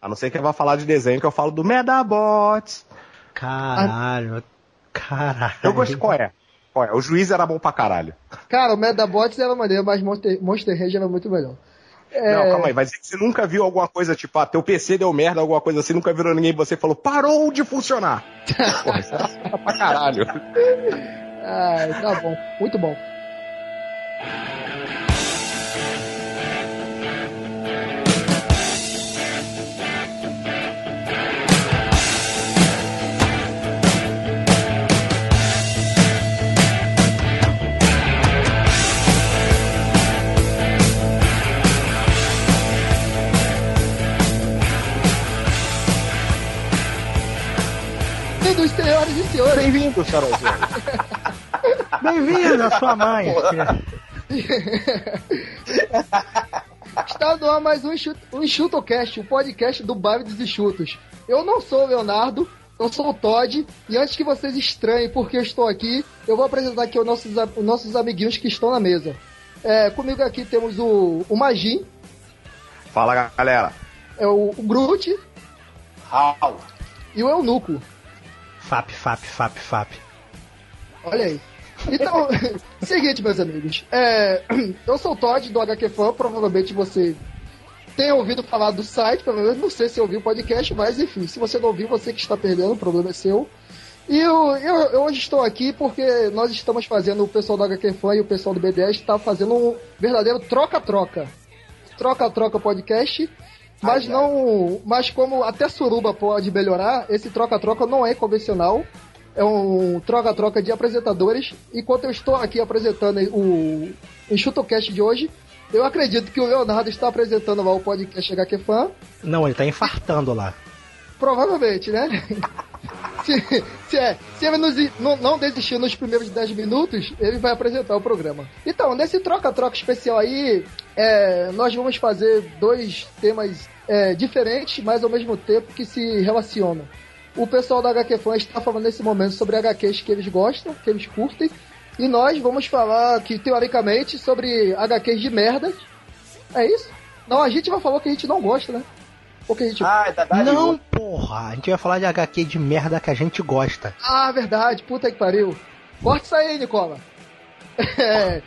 A não ser que vai falar de desenho que eu falo do Medabots. Caralho. Caralho. Eu gosto qual é? Qual é? O juiz era bom pra caralho. Cara, o Medabots era maneiro, mas Monster, Monster Range era muito melhor. É... Não, calma aí, que você nunca viu alguma coisa, tipo, ah, teu PC deu merda, alguma coisa assim, nunca virou ninguém e você falou, parou de funcionar. Porra, isso era pra caralho. Ah, tá bom, muito bom. Senhoras e senhores. Bem-vindos, Carolzinho. Bem-vindo, a sua mãe. Está no ar mais um, enxuto, um Enxutocast, o um podcast do Bairro dos Enxutos. Eu não sou o Leonardo, eu sou o Todd, e antes que vocês estranhem porque eu estou aqui, eu vou apresentar aqui os nossos, os nossos amiguinhos que estão na mesa. É, comigo aqui temos o, o Magin. Fala, galera. É o, o Groot. How? E o Eunuco. Fap, fap, fap, fap. Olha aí. Então, seguinte, meus amigos. É, eu sou o Todd do HQ Fan, provavelmente você tem ouvido falar do site, pelo não sei se ouviu o podcast, mas enfim, se você não ouviu, você que está perdendo, o problema é seu. E eu, eu, eu, hoje estou aqui porque nós estamos fazendo, o pessoal do HQ Fan e o pessoal do BDS está fazendo um verdadeiro troca-troca. Troca-troca podcast. Mas ai, não. Ai. Mas como até Suruba pode melhorar, esse troca-troca não é convencional. É um troca-troca de apresentadores. Enquanto eu estou aqui apresentando o EnxutoCast de hoje, eu acredito que o Leonardo está apresentando lá o podcast HQ Fan. Não, ele está infartando lá. Provavelmente, né? se, se, é, se ele nos, não, não desistir nos primeiros 10 minutos, ele vai apresentar o programa. Então, nesse troca-troca especial aí, é, nós vamos fazer dois temas é, diferentes, mas ao mesmo tempo que se relacionam. O pessoal da HQ Fan está falando nesse momento sobre HQs que eles gostam, que eles curtem, e nós vamos falar aqui, teoricamente, sobre HQs de merda. É isso? Não, a gente vai falar que a gente não gosta, né? Porque a gente... Ah, é verdade. Não, porra. A gente vai falar de HQ de merda que a gente gosta. Ah, verdade. Puta que pariu. Corta isso aí, Nicola. É.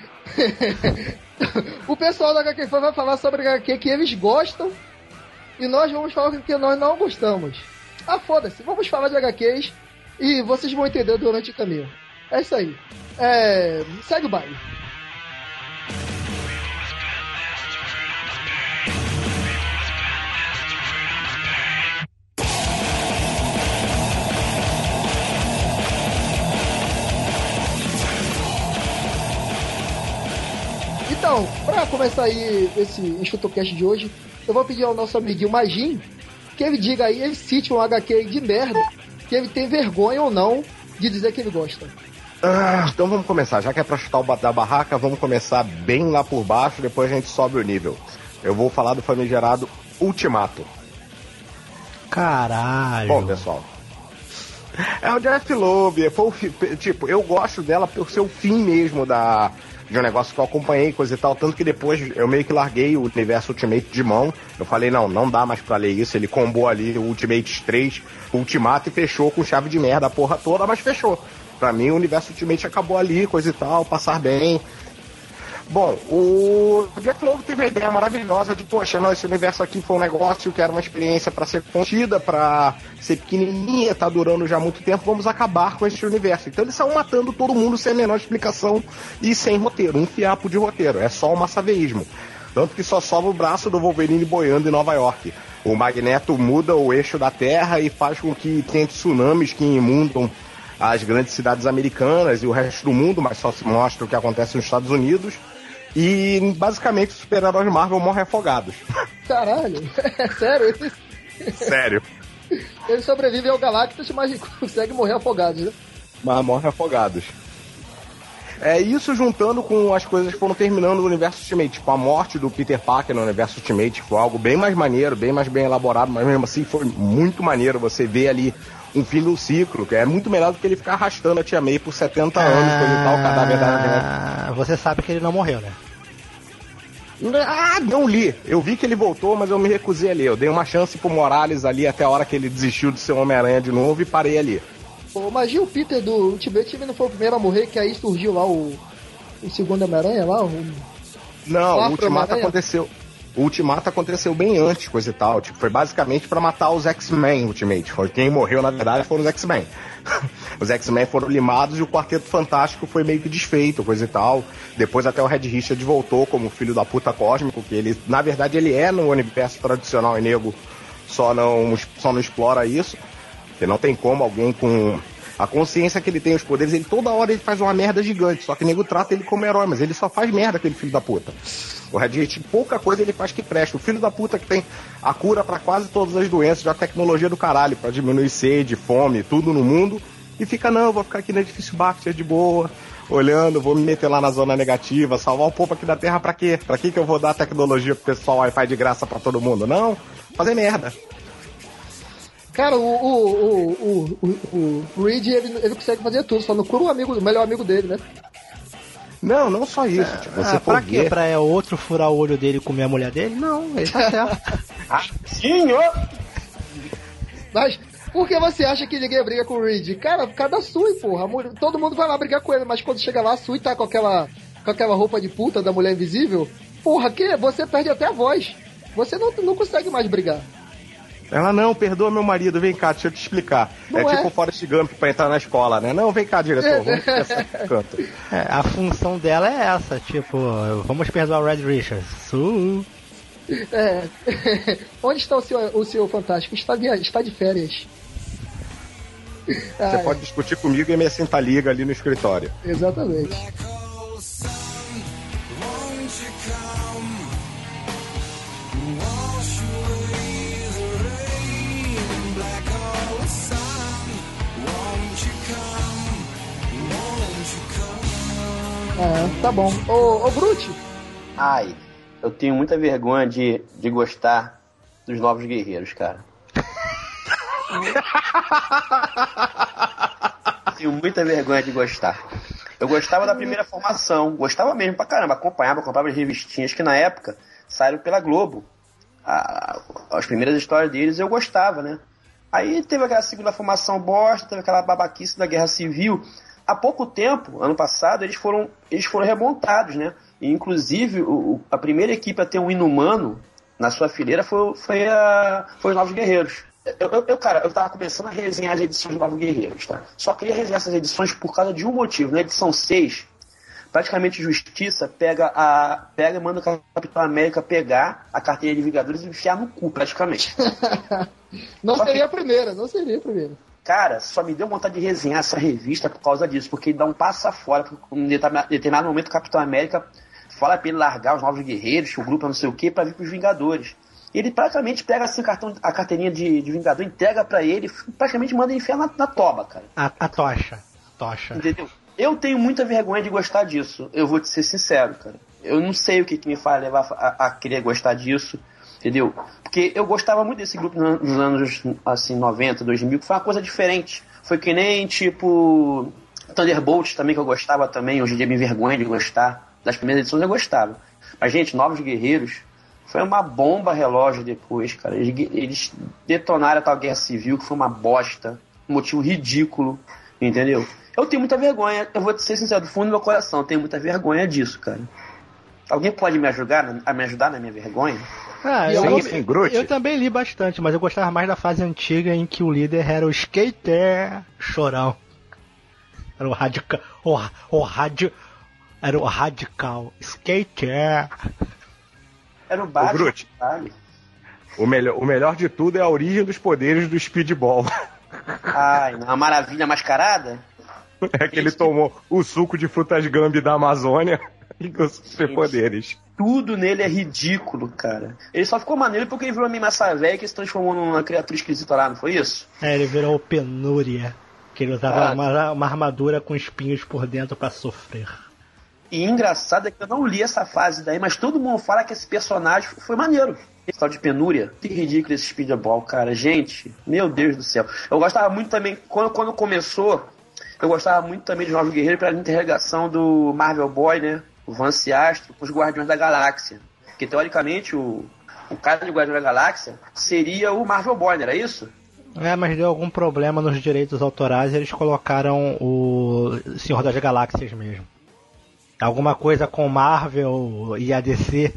o pessoal da HQ vai falar sobre HQ que eles gostam e nós vamos falar o que nós não gostamos. Ah, foda-se. Vamos falar de HQs e vocês vão entender durante o caminho. É isso aí. É... Segue o baile. Então, pra começar aí esse EnxutoCast de hoje, eu vou pedir ao nosso amiguinho Magin que ele diga aí, ele cite um HQ de merda, que ele tem vergonha ou não de dizer que ele gosta. Ah, então vamos começar. Já que é pra chutar o da barraca, vamos começar bem lá por baixo, depois a gente sobe o nível. Eu vou falar do famigerado Ultimato. Caralho. Bom, pessoal. É o Jeff Loeb. Foi o, tipo, eu gosto dela por ser o fim mesmo da, de um negócio que eu acompanhei, coisa e tal. Tanto que depois eu meio que larguei o universo Ultimate de mão. Eu falei, não, não dá mais pra ler isso. Ele combou ali o Ultimate 3, o Ultimato e fechou com chave de merda a porra toda, mas fechou. Pra mim o universo Ultimate acabou ali, coisa e tal, passar bem. Bom, o Jack Lobo teve a ideia maravilhosa de, poxa, não, esse universo aqui foi um negócio que era uma experiência para ser contida, para ser pequenininha, tá durando já muito tempo, vamos acabar com esse universo. Então eles saiu matando todo mundo sem a menor explicação e sem roteiro, um fiapo de roteiro, é só um massaveísmo. Tanto que só sobra o braço do Wolverine boiando em Nova York. O Magneto muda o eixo da Terra e faz com que tenha tsunamis que inundam as grandes cidades americanas e o resto do mundo, mas só se mostra o que acontece nos Estados Unidos. E basicamente os super-heróis Marvel morrem afogados. Caralho, é sério? Sério. Eles sobrevivem ao Galactus, mas conseguem morrer afogados, né? Mas morrem afogados. É isso juntando com as coisas que foram terminando no universo Ultimate, tipo a morte do Peter Parker no universo Ultimate, foi algo bem mais maneiro, bem mais bem elaborado, mas mesmo assim foi muito maneiro você ver ali um fim do ciclo, que é muito melhor do que ele ficar arrastando a Tia May por 70 anos, coisa e tal, o cadáver da Você sabe que ele não morreu, né? Ah, não li. Eu vi que ele voltou, mas eu me recusei a ler. Eu dei uma chance pro Morales ali até a hora que ele desistiu de ser Homem-Aranha de novo e parei ali. Pô, imagina o Peter do Ultimate não foi o primeiro a morrer, que aí surgiu lá o, o segundo Homem-Aranha lá? O... Não, o Ultimato aconteceu. O Ultimato aconteceu bem antes, coisa e tal. Tipo, foi basicamente para matar os X-Men Ultimate. Foi quem morreu, na verdade, foram os X-Men. os X-Men foram limados e o Quarteto Fantástico foi meio que desfeito, coisa e tal. Depois até o Red Richard voltou como filho da puta cósmico, que ele, na verdade, ele é no universo tradicional e nego, só não, só não explora isso. Porque não tem como alguém com a consciência que ele tem os poderes, ele toda hora ele faz uma merda gigante, só que o nego trata ele como herói, mas ele só faz merda, aquele filho da puta. O Red Hat, pouca coisa ele faz que presta. O filho da puta que tem a cura para quase todas as doenças, já tecnologia do caralho, para diminuir sede, fome, tudo no mundo, e fica, não, vou ficar aqui no edifício Baxter de boa, olhando, vou me meter lá na zona negativa, salvar o povo aqui da Terra pra quê? Pra que que eu vou dar tecnologia pro pessoal Wi-Fi de graça para todo mundo? Não, fazer merda. Cara, o, o, o, o, o Reed, ele, ele consegue fazer tudo, só não cura o amigo, o melhor amigo dele, né? Não, não só isso. Tipo, você ah, pra quê? Pra é outro furar o olho dele e comer a mulher dele? Não, ele tá certo. ah, sim, ó! Mas, por que você acha que ninguém briga com o Reed? Cara, por causa da Sui, porra. Todo mundo vai lá brigar com ele, mas quando chega lá, a Sui tá com aquela, com aquela roupa de puta da mulher invisível. Porra, que você perde até a voz. Você não, não consegue mais brigar. Ela, não, perdoa meu marido, vem cá, deixa eu te explicar. Não é, é tipo o Forrest Gump pra entrar na escola, né? Não, vem cá, diretor, vamos canto. É, a função dela é essa, tipo, vamos perdoar o Red Richards. Su. É. Onde está o seu, o seu fantástico? Está de, está de férias. Você Ai. pode discutir comigo e me sentar liga ali no escritório. Exatamente. É, tá bom. Ô, ô Brute. Ai, eu tenho muita vergonha de, de gostar dos novos guerreiros, cara. tenho muita vergonha de gostar. Eu gostava da primeira formação, gostava mesmo pra caramba, acompanhava, comprava as revistinhas que na época saíram pela Globo. A, as primeiras histórias deles eu gostava, né? Aí teve aquela segunda formação bosta, teve aquela babaquice da Guerra Civil há pouco tempo, ano passado, eles foram, eles foram remontados, né? E, inclusive, o, a primeira equipe a ter um inumano na sua fileira foi, foi, a, foi os Novos Guerreiros. Eu, eu, cara, eu tava começando a resenhar as edições dos Novos Guerreiros, tá? Só queria resenhar essas edições por causa de um motivo. Na edição 6, praticamente Justiça pega a pega e manda o Capitão América pegar a carteira de Vingadores e enfiar no cu, praticamente. não Só seria que... a primeira, não seria a primeira. Cara, só me deu vontade de resenhar essa revista por causa disso, porque ele dá um passo fora. Em determinado momento, o Capitão América fala pra ele largar os novos guerreiros, o grupo não sei o que, para vir pros Vingadores. Ele praticamente pega assim, cartão, a carteirinha de, de Vingador, entrega para ele, praticamente manda enfiar na, na toba, cara. A, a tocha. Tocha. Entendeu? Eu tenho muita vergonha de gostar disso, eu vou te ser sincero, cara. Eu não sei o que, que me faz levar a, a querer gostar disso. Entendeu? Porque eu gostava muito desse grupo nos anos assim, 90, 2000, que foi uma coisa diferente. Foi que nem, tipo, Thunderbolt também, que eu gostava também. Hoje em dia me envergonha de gostar. Das primeiras edições eu gostava. Mas, gente, Novos Guerreiros foi uma bomba relógio depois, cara. Eles, eles detonaram a tal guerra civil, que foi uma bosta. Um motivo ridículo, entendeu? Eu tenho muita vergonha, eu vou ser sincero, do fundo do meu coração, eu tenho muita vergonha disso, cara. Alguém pode me ajudar, a me ajudar na minha vergonha? Ah, eu, eu, eu, também li bastante, mas eu gostava mais da fase antiga em que o líder era o skater chorão. Era o radical. O, o radio, era o radical skater. Era o básico. O, o, melhor, o melhor de tudo é a origem dos poderes do speedball. Ai, a maravilha mascarada? É que ele tomou o suco de frutas gambi da Amazônia e com superpoderes tudo nele é ridículo, cara. Ele só ficou maneiro porque ele virou uma massa velha que se transformou numa criatura esquisita lá, não foi isso? É, ele virou penúria. Que ele usava ah. uma, uma armadura com espinhos por dentro para sofrer. E engraçado é que eu não li essa fase daí, mas todo mundo fala que esse personagem foi maneiro. Esse tal de penúria. Que ridículo esse speedball, cara. Gente, meu Deus do céu. Eu gostava muito também, quando, quando começou, eu gostava muito também de Novos Guerreiros pela interrogação do Marvel Boy, né? O Vance Astro com os Guardiões da Galáxia. Porque teoricamente o, o cara de Guardião da Galáxia seria o Marvel Boy, era isso? É, mas deu algum problema nos direitos autorais e eles colocaram o Senhor das Galáxias mesmo. Alguma coisa com Marvel e ADC.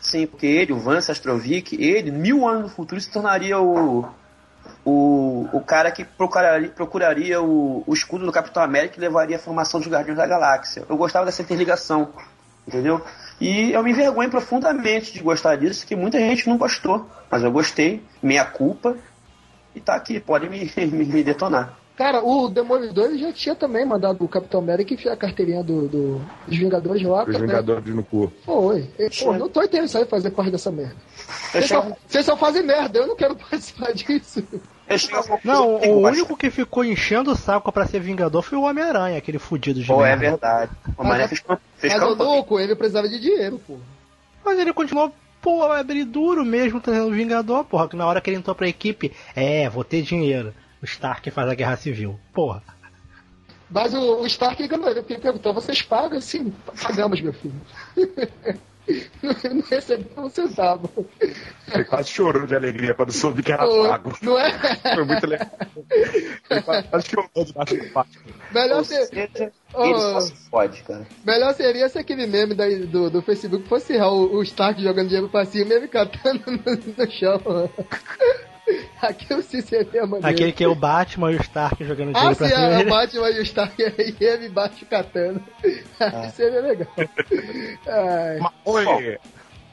Sim, porque ele, o Vance Astrovic, ele, mil anos no futuro, se tornaria o, o, o cara que procuraria, procuraria o, o escudo do Capitão América e levaria a formação dos Guardiões da Galáxia. Eu gostava dessa interligação, entendeu? E eu me envergonho profundamente de gostar disso, que muita gente não gostou. Mas eu gostei, meia culpa, e tá aqui, pode me, me, me detonar. Cara, o Demolidor já tinha também mandado o Capitão América enfiar a carteirinha do, do, dos Vingadores lá. Os Vingadores no cu. Foi. Pô, não tô interessado em fazer parte dessa merda. Vocês só, vocês só fazem merda, eu não quero participar disso. Não, o único que ficou enchendo o saco pra ser Vingador foi o Homem-Aranha, aquele fudido de Pô, é verdade. O Homem-Aranha fez, fez Mas o louco, ele precisava de dinheiro, pô. Mas ele continuou pô, abrir duro mesmo trazendo o Vingador, porra, que na hora que ele entrou pra equipe, é, vou ter dinheiro. O Stark faz a guerra civil. Porra. Mas o, o Stark ele perguntou, vocês pagam? Sim, pagamos, meu filho. não recebeu um centavo. Ele quase chorou de alegria quando soube que era pago. Não é? Foi muito legal. Ele quase chorou debaixo do pátio. Melhor ser... Seja, ele só se fode, cara. Melhor seria se aquele meme da, do, do Facebook fosse o, o Stark jogando dinheiro pra cima e ele catando no, no chão. Aquilo sim seria maneiro. Aquele que é o Batman e o Stark jogando dinheiro ah, pra sim, cima. Ah, o Batman e o Stark e ele bate catando. Ah. seria legal. Ai. Oi!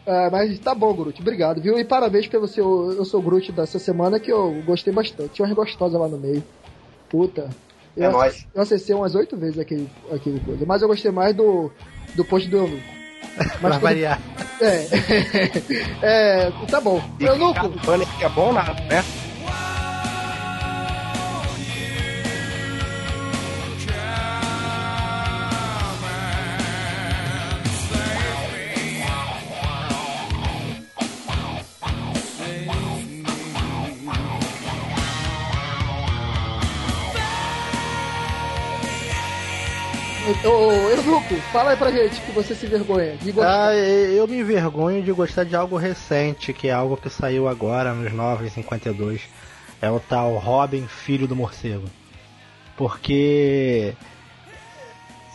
Ah, mas tá bom, Groot. Obrigado, viu? E parabéns pelo seu. Eu sou o Groot dessa semana que eu gostei bastante. Tinha umas gostosas lá no meio. Puta. Eu, é nóis. eu acessei umas oito vezes aquele, aquele coisa. Mas eu gostei mais do, do post do. Mas pra variar. É. é. Tá bom. Eunuco. É bom nada, né? Eunuco, fala aí pra gente que você se gostar. Ah, eu me envergonho de gostar de algo recente, que é algo que saiu agora nos 952. É o tal Robin, filho do morcego. Porque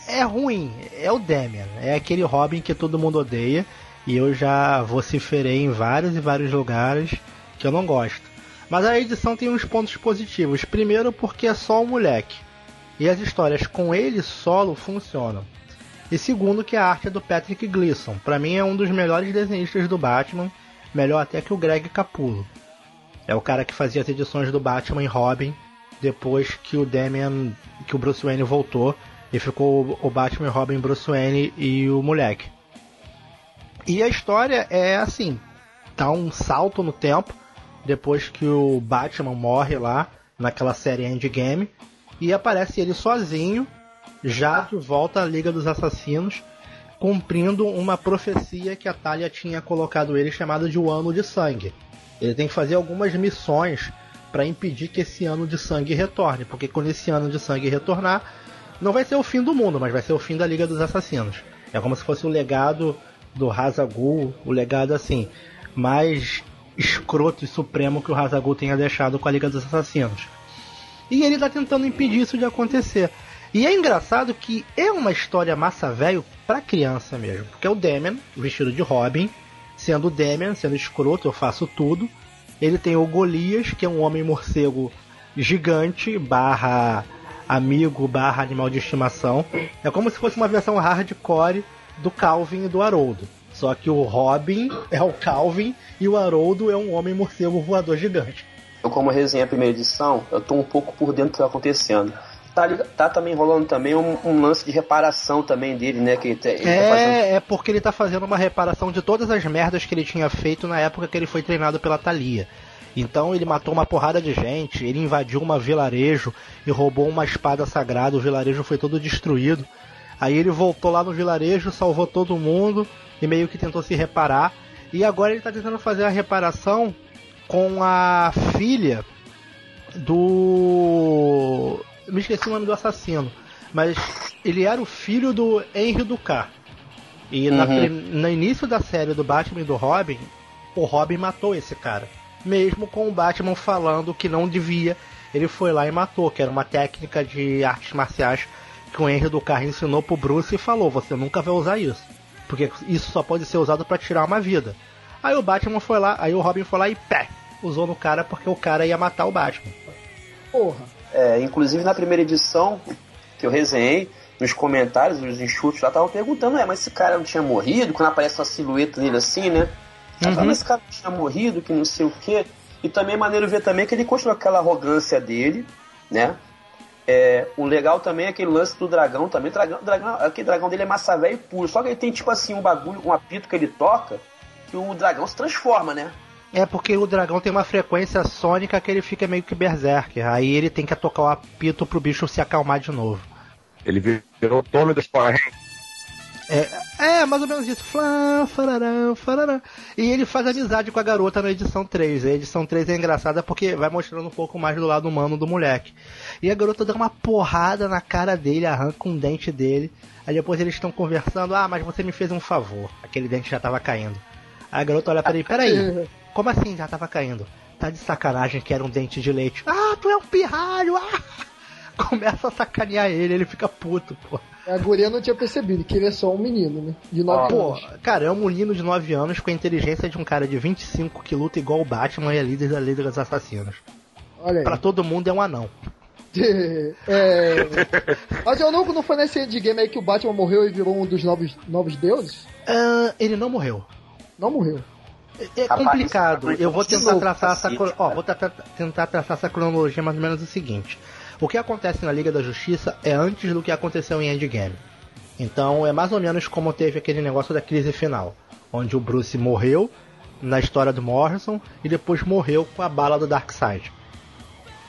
é ruim, é o Damian, é aquele Robin que todo mundo odeia e eu já vociferei em vários e vários lugares que eu não gosto. Mas a edição tem uns pontos positivos. Primeiro porque é só um moleque e as histórias com ele solo funcionam. E segundo, que a arte é do Patrick Gleason. Para mim é um dos melhores desenhistas do Batman, melhor até que o Greg Capullo. É o cara que fazia as edições do Batman e Robin depois que o Damian, que o Bruce Wayne voltou e ficou o Batman e Robin, Bruce Wayne e o moleque. E a história é assim, dá um salto no tempo depois que o Batman morre lá naquela série Endgame e aparece ele sozinho, já de volta à Liga dos Assassinos, cumprindo uma profecia que a Talia tinha colocado ele chamada de o Ano de Sangue. Ele tem que fazer algumas missões para impedir que esse ano de sangue retorne, porque quando esse ano de sangue retornar, não vai ser o fim do mundo, mas vai ser o fim da Liga dos Assassinos. É como se fosse o legado do Hazagul, o legado assim, mais escroto e supremo que o Hazagul tenha deixado com a Liga dos Assassinos. E ele tá tentando impedir isso de acontecer. E é engraçado que é uma história massa velho pra criança mesmo. Porque é o Damian, vestido de Robin, sendo o sendo escroto, eu faço tudo. Ele tem o Golias, que é um homem morcego gigante, barra amigo, barra animal de estimação. É como se fosse uma versão hardcore do Calvin e do Haroldo. Só que o Robin é o Calvin e o Haroldo é um homem morcego voador gigante eu como resenha primeira edição, eu tô um pouco por dentro do que tá acontecendo. Tá, tá também rolando também um, um, lance de reparação também dele, né? Que ele, ele tá, é, tá fazendo... é porque ele tá fazendo uma reparação de todas as merdas que ele tinha feito na época que ele foi treinado pela Thalia. Então ele matou uma porrada de gente, ele invadiu uma vilarejo e roubou uma espada sagrada, o vilarejo foi todo destruído. Aí ele voltou lá no vilarejo, salvou todo mundo e meio que tentou se reparar. E agora ele tá tentando fazer a reparação com a filha do. Me esqueci o nome do assassino. Mas ele era o filho do Henry Ducar. E uhum. na, no início da série do Batman e do Robin, o Robin matou esse cara. Mesmo com o Batman falando que não devia, ele foi lá e matou, que era uma técnica de artes marciais que o Henry do Carro ensinou pro Bruce e falou: você nunca vai usar isso. Porque isso só pode ser usado para tirar uma vida. Aí o Batman foi lá, aí o Robin foi lá e pé, usou no cara porque o cara ia matar o Batman. Porra. É, inclusive na primeira edição que eu resenhei, nos comentários, os enxutos lá estavam perguntando, é, mas esse cara não tinha morrido? Quando aparece uma silhueta dele assim, né? Uhum. Falando, esse cara não tinha morrido, que não sei o quê. E também é maneiro ver também que ele continua aquela arrogância dele, né? É, o legal também é aquele lance do dragão também. Dragão, dragão, aquele dragão dele é massa velho puro. Só que ele tem tipo assim um bagulho, um apito que ele toca, que o dragão se transforma, né? É porque o dragão tem uma frequência sônica que ele fica meio que berserker. Aí ele tem que tocar o apito pro bicho se acalmar de novo. Ele virou o Tommy dos Power é, é, mais ou menos isso. Flá, farará, farará. E ele faz amizade com a garota na edição 3. A edição 3 é engraçada porque vai mostrando um pouco mais do lado humano do moleque. E a garota dá uma porrada na cara dele, arranca um dente dele. Aí depois eles estão conversando. Ah, mas você me fez um favor. Aquele dente já tava caindo. Aí a garota olha pra ele: Peraí, como assim já tava caindo? Tá de sacanagem que era um dente de leite. Ah, tu é um pirralho! Ah! Começa a sacanear ele, ele fica puto, pô. A guria não tinha percebido que ele é só um menino, né? De 9 ah, anos. Pô, cara, é um menino de 9 anos com a inteligência de um cara de 25 que luta igual o Batman e é líder da Lei dos Assassinos. Olha aí. Pra todo mundo é um anão. é... Mas eu não, não foi nesse endgame aí que o Batman morreu e virou um dos novos, novos deuses? Uh, ele não morreu. Não morreu. É, é complicado. Eu vou tentar traçar essa, ó, vou tentar traçar essa cronologia mais ou menos o seguinte. O que acontece na Liga da Justiça é antes do que aconteceu em Endgame. Então é mais ou menos como teve aquele negócio da crise final, onde o Bruce morreu na história do Morrison e depois morreu com a bala do Darkseid.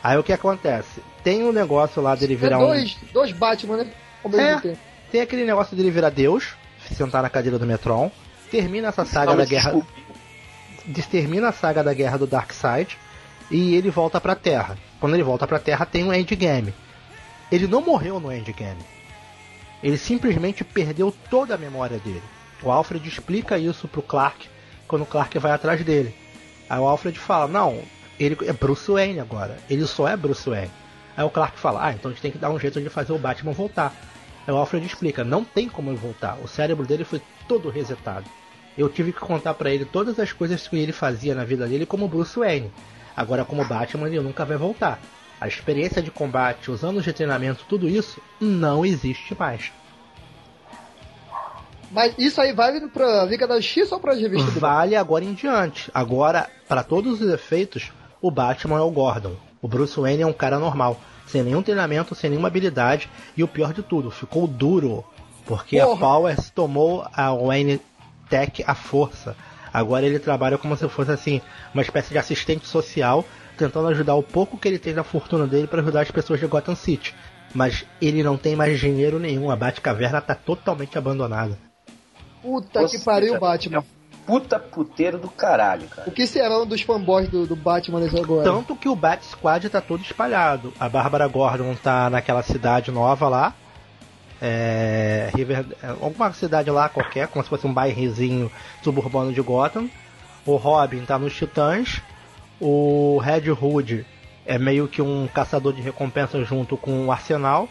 Aí o que acontece? Tem um negócio lá dele virar dois, um. Dois Batman, né? É. Tem aquele negócio dele virar Deus, sentar na cadeira do Metron. Termina essa saga Não, da guerra. Termina a saga da guerra do Darkseid e ele volta pra Terra. Quando ele volta pra Terra tem um endgame. Ele não morreu no endgame. Ele simplesmente perdeu toda a memória dele. O Alfred explica isso pro Clark quando o Clark vai atrás dele. Aí o Alfred fala: Não, ele é Bruce Wayne agora. Ele só é Bruce Wayne. Aí o Clark fala: Ah, então a gente tem que dar um jeito de fazer o Batman voltar. Aí o Alfred explica: Não tem como ele voltar. O cérebro dele foi todo resetado. Eu tive que contar para ele todas as coisas que ele fazia na vida dele como Bruce Wayne. Agora, como Batman, ele nunca vai voltar. A experiência de combate, os anos de treinamento, tudo isso não existe mais. Mas isso aí vale pra Liga da X ou pra revista Vale agora em diante. Agora, para todos os efeitos, o Batman é o Gordon. O Bruce Wayne é um cara normal, sem nenhum treinamento, sem nenhuma habilidade, e o pior de tudo, ficou duro. Porque Porra. a Powers tomou a Wayne Tech à força. Agora ele trabalha como se fosse assim, uma espécie de assistente social, tentando ajudar o pouco que ele tem da fortuna dele para ajudar as pessoas de Gotham City. Mas ele não tem mais dinheiro nenhum, a Batcaverna tá totalmente abandonada. Puta Ou que pariu, Batman. É puta puteiro do caralho, cara. O que serão dos fanboys do, do Batman nesse agora? Tanto que o Bat Squad tá todo espalhado. A Bárbara Gordon tá naquela cidade nova lá, é, River, é, alguma cidade lá qualquer, como se fosse um bairrozinho suburbano de Gotham. O Robin tá nos Titãs. O Red Hood é meio que um caçador de recompensas junto com o Arsenal.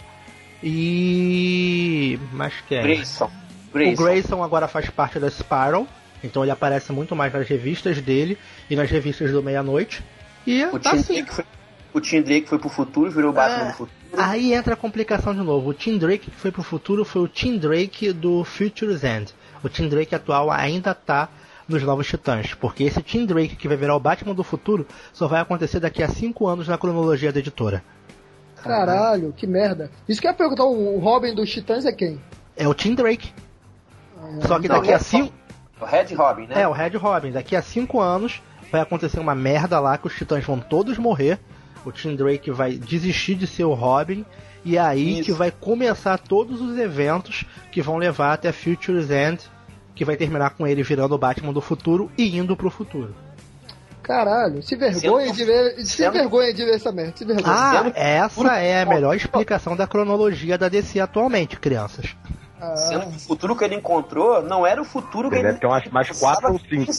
E. Mas quem? Grayson. Grayson. O Grayson agora faz parte da Spiral. Então ele aparece muito mais nas revistas dele e nas revistas do Meia-Noite. E o tá assim. Foi, o Tim Drake foi pro futuro, virou o Batman é, do futuro. Aí entra a complicação de novo. O Tim Drake que foi pro futuro foi o Tim Drake do Future's End. O Tim Drake atual ainda tá nos Novos Titãs, porque esse Tim Drake que vai virar o Batman do futuro só vai acontecer daqui a 5 anos na cronologia da editora. Caralho, que merda. Isso que eu ia perguntar, o Robin dos Titãs é quem? É o Tim Drake. Ah, só que daqui a 5... Cinco... O Red Robin, né? É, o Red Robin. Daqui a 5 anos vai acontecer uma merda lá que os Titãs vão todos morrer o Tim Drake vai desistir de ser o Robin e é aí Isso. que vai começar todos os eventos que vão levar até Future's End, que vai terminar com ele virando o Batman do futuro e indo pro futuro. Caralho, se vergonha de ver, se vergonha de ver essa merda, se vergonha. Ah, essa é a melhor explicação da cronologia da DC atualmente, crianças. Ah. Sendo que o futuro que ele encontrou não era o futuro que ele, ele deve ter umas, mais quatro ou cinco.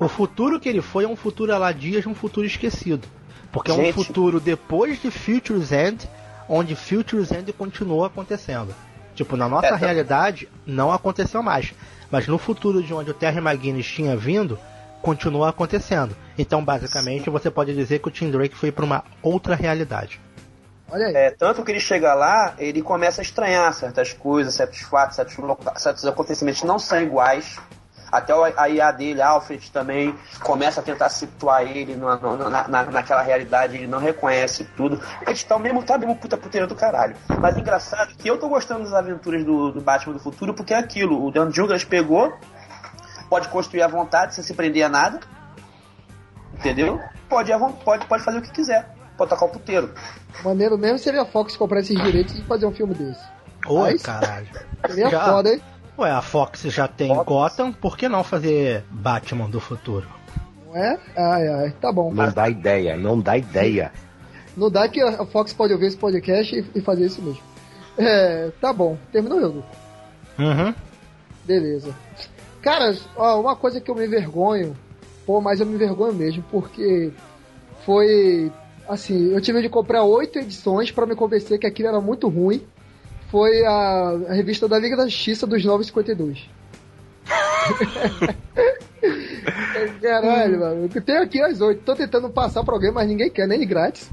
O futuro que ele foi é um futuro a lá dias, um futuro esquecido. Porque Gente. é um futuro depois de Future's End, onde Future's End continuou acontecendo. Tipo, na nossa é, tá. realidade, não aconteceu mais. Mas no futuro de onde o Terry McGuinness tinha vindo, continua acontecendo. Então, basicamente, você pode dizer que o Tim Drake foi para uma outra realidade. É, tanto que ele chega lá, ele começa a estranhar certas coisas, certos fatos, certos, certos acontecimentos não são iguais. Até a IA dele, Alfred, também começa a tentar situar ele na, na, na, naquela realidade, ele não reconhece tudo. A gente tá o mesmo, tá mesmo puta puteira do caralho. Mas é engraçado que eu tô gostando das aventuras do, do Batman do futuro, porque é aquilo, o Dan Douglas pegou, pode construir à vontade, sem se prender a nada. Entendeu? Pode, pode, pode fazer o que quiser. Pode tocar o puteiro. Maneiro mesmo seria a Fox comprar esses direitos e fazer um filme desse. Oi, Mas, caralho. Seria já, foda, hein? Ué, a Fox já tem Fox. Gotham, por que não fazer Batman do futuro? Não é? Ai, ai, tá bom. Não dá ideia, não dá ideia. Não dá que a Fox pode ouvir esse podcast e, e fazer isso mesmo. É, tá bom, terminou eu. Uhum. Beleza. Cara, ó, uma coisa que eu me envergonho, pô, mas eu me envergonho mesmo, porque foi assim, eu tive de comprar oito edições para me convencer que aquilo era muito ruim. Foi a, a revista da Liga da Justiça dos 952. Caralho, mano. Eu tenho aqui as oito. Tô tentando passar pra alguém, mas ninguém quer, nem de grátis.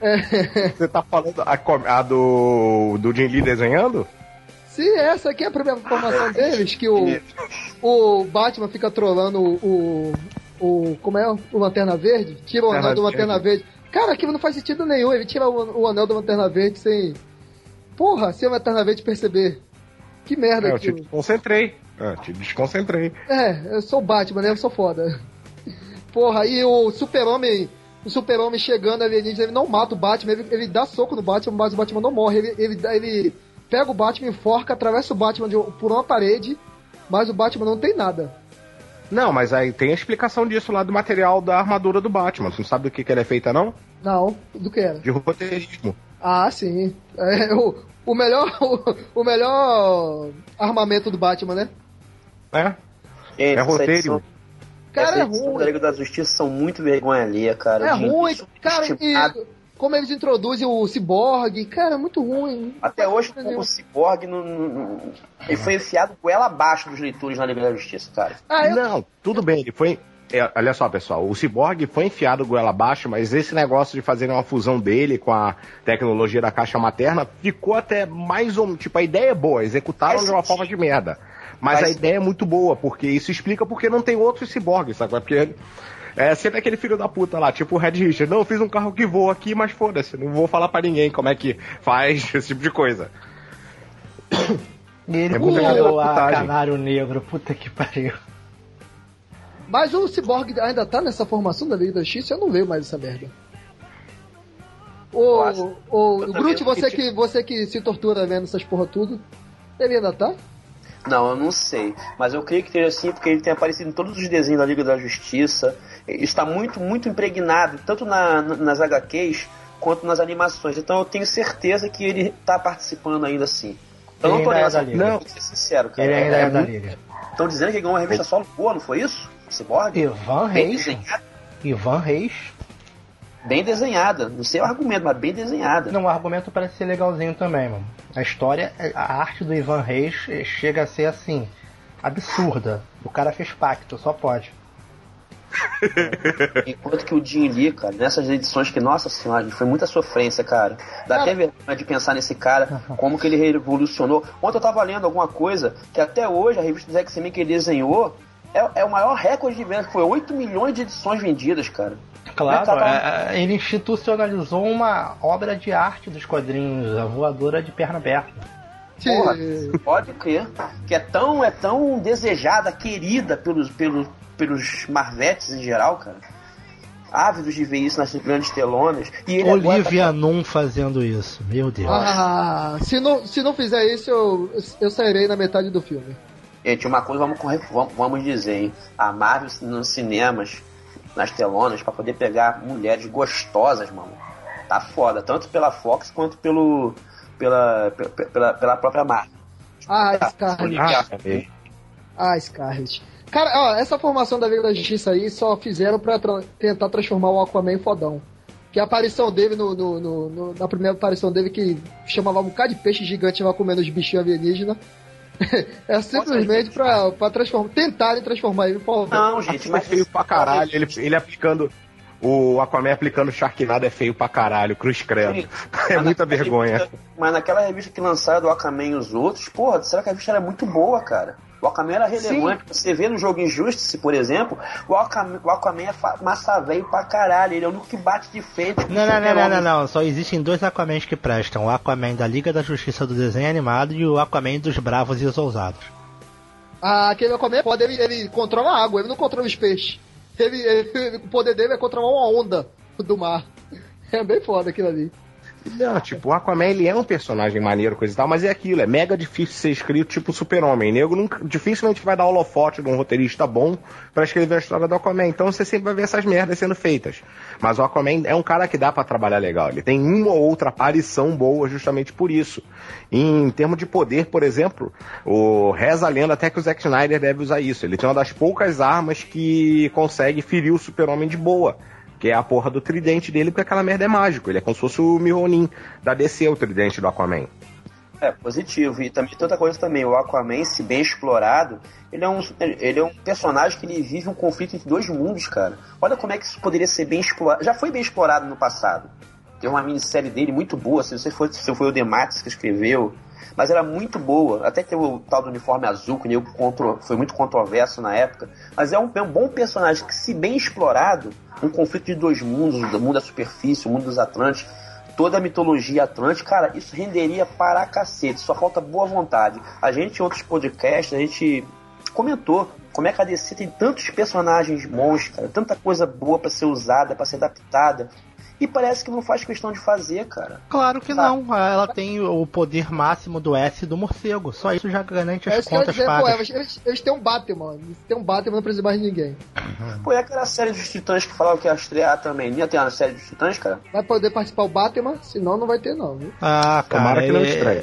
É. Você tá falando a, a, do, do Jim Lee desenhando? Sim, essa aqui é a primeira informação deles, que o, o Batman fica trolando o, o, o como é, o Lanterna Verde, tira o anel do Lanterna Verde. Cara, aquilo não faz sentido nenhum. Ele tira o, o anel do Lanterna Verde sem. Porra, sem o Lanterna Verde perceber. Que merda é, Eu te desconcentrei. É, te desconcentrei. É, eu sou Batman, né? Eu sou foda. Porra, aí o Super-Homem. O Super-Homem chegando alienígena, ele não mata o Batman, ele, ele dá soco no Batman, mas o Batman não morre. Ele, ele, ele pega o Batman, enforca, atravessa o Batman de, por uma parede, mas o Batman não tem nada. Não, mas aí tem a explicação disso lá do material da armadura do Batman. Você não sabe do que, que ela é feita, não? Não, do que era? De roteirismo. Ah, sim. É, o, o, melhor, o, o, melhor armamento do Batman, né? É. é roteiro. Cara, é ruim. Da Liga da Justiça são muito vergonha ali, cara. É ruim, cara. E como eles introduzem o Cyborg, cara, é muito ruim. Até hoje, o Cyborg não, não, ele foi enfiado com ela abaixo dos leitores na Liga da Justiça, cara. Ah, eu... Não, tudo bem, ele foi. É, olha só, pessoal, o Cyborg foi enfiado goela abaixo, mas esse negócio de fazer uma fusão dele com a tecnologia da caixa materna ficou até mais ou menos. Tipo, a ideia é boa, executaram de uma forma de merda. Mas a ideia é muito boa, porque isso explica porque não tem outros ciborgues, sabe? Porque é sempre aquele filho da puta lá, tipo o Red Richard. Não, eu fiz um carro que voa aqui, mas foda-se, não vou falar para ninguém como é que faz esse tipo de coisa. E ele é a canário negro, puta que pariu. Mas o Cyborg ainda tá nessa formação da Liga da X, eu não vejo mais essa merda. O, o, o Groot, você que, você que se tortura vendo essas porra tudo, ele ainda tá? Não, eu não sei. Mas eu creio que esteja assim, porque ele tem aparecido em todos os desenhos da Liga da Justiça. Ele está muito, muito impregnado, tanto na, nas HQs quanto nas animações. Então eu tenho certeza que ele está participando ainda assim. Eu ele não tô nessa. É não, vou ser sincero, cara. Ele ainda é, é da Liga. Estão dizendo que ganhou uma revista solo boa, não foi isso? Cyborg? Ivan Reis. Ivan Reis bem desenhada. Não sei o argumento, mas bem desenhada. Não, o argumento parece ser legalzinho também, mano. A história, a arte do Ivan Reis chega a ser assim, absurda. O cara fez pacto, só pode. Enquanto que o Jim Lee, cara, nessas edições que, nossa senhora, foi muita sofrência, cara. Dá até vergonha de pensar nesse cara, como que ele revolucionou. Ontem eu tava lendo alguma coisa que até hoje a revista do X-Men que ele desenhou é, é, o maior recorde de vendas, foi 8 milhões de edições vendidas, cara. Claro, é, é, ele institucionalizou uma obra de arte dos quadrinhos, a voadora de perna aberta. Porra, pode crer. Que é tão, é tão desejada, querida pelos, pelos, pelos marvetes em geral, cara. Ávidos de ver isso nas grandes telonas. E Olivia agora... Num fazendo isso, meu Deus. Ah, se não, se não fizer isso, eu, eu sairei na metade do filme. Gente, uma coisa vamos, vamos, vamos dizer, hein? A Marvel nos cinemas nas telonas para poder pegar mulheres gostosas, mano. Tá foda, tanto pela Fox quanto pelo pela, pela, pela própria marca. Ah, Scarlet. Ah, ah, Scarlet. Cara, ó, essa formação da Liga da Justiça aí só fizeram pra tra tentar transformar o Aquaman em fodão. Que a aparição dele no, no, no, no, na primeira aparição dele que chamava um bocado de peixe gigante lá comendo os bichinhos alienígenas. é simplesmente pra, pra transformar, tentarem transformar ele em fodão. Não, gente, mas é feio pra caralho. Ele, ele aplicando o Aquaman aplicando Sharknado é feio pra caralho, cruz credo. É muita vergonha. Revista, mas naquela revista que lançaram do Aquaman e os outros, porra, será que a revista era muito boa, cara? O Aquaman era relevante. Sim. Você vê no jogo Injustice, por exemplo, o Aquaman, o Aquaman é massa velho pra caralho. Ele é o único que bate de frente. Não, não, não, não, não, não, Só existem dois Aquamans que prestam: o Aquaman da Liga da Justiça do desenho animado e o Aquaman dos Bravos e os Ousados. Ah, aquele Aquaman pode, ele, ele controla a água, ele não controla os peixes. Ele, ele, o poder dele é controlar uma onda do mar. É bem foda aquilo ali. Não, tipo, o Aquaman ele é um personagem maneiro, coisa e tal, mas é aquilo, é mega difícil ser escrito tipo Super-Homem. Nego nunca, dificilmente vai dar holofote de um roteirista bom para escrever a história do Aquaman. Então você sempre vai ver essas merdas sendo feitas. Mas o Aquaman é um cara que dá para trabalhar legal. Ele tem uma ou outra aparição boa justamente por isso. Em termos de poder, por exemplo, o reza a lenda até que o Zack Snyder deve usar isso. Ele tem uma das poucas armas que consegue ferir o Super-Homem de boa que é a porra do tridente dele, porque aquela merda é mágico. Ele é como se fosse o Mironin da DC, o tridente do Aquaman. É, positivo. E também outra coisa também, o Aquaman, se bem explorado, ele é, um, ele é um personagem que ele vive um conflito entre dois mundos, cara. Olha como é que isso poderia ser bem explorado. Já foi bem explorado no passado. Tem uma minissérie dele muito boa, se você for, se foi o Dematis que escreveu, mas era muito boa. Até teve o tal do uniforme azul, que contro, foi muito controverso na época. Mas é um, é um bom personagem que, se bem explorado, um conflito de dois mundos, o mundo da superfície, o mundo dos Atlantes, toda a mitologia atlântica, cara, isso renderia para cacete, só falta boa vontade. A gente, em outros podcasts, a gente comentou como é que a DC tem tantos personagens bons, cara, tanta coisa boa para ser usada, para ser adaptada, e parece que não faz questão de fazer, cara. Claro que tá. não. Ela tem o poder máximo do S do morcego. Só isso já garante as é contas dizer, pagas. Pô, eles, eles, têm um Batman. Eles têm um Batman, não precisa mais de ninguém. Uhum. Pô, é aquela série dos Titãs que falaram que ia estrear também. Ia ter uma série dos Titãs, cara? Vai poder participar o Batman, senão não vai ter não, viu? Ah, cara, ele,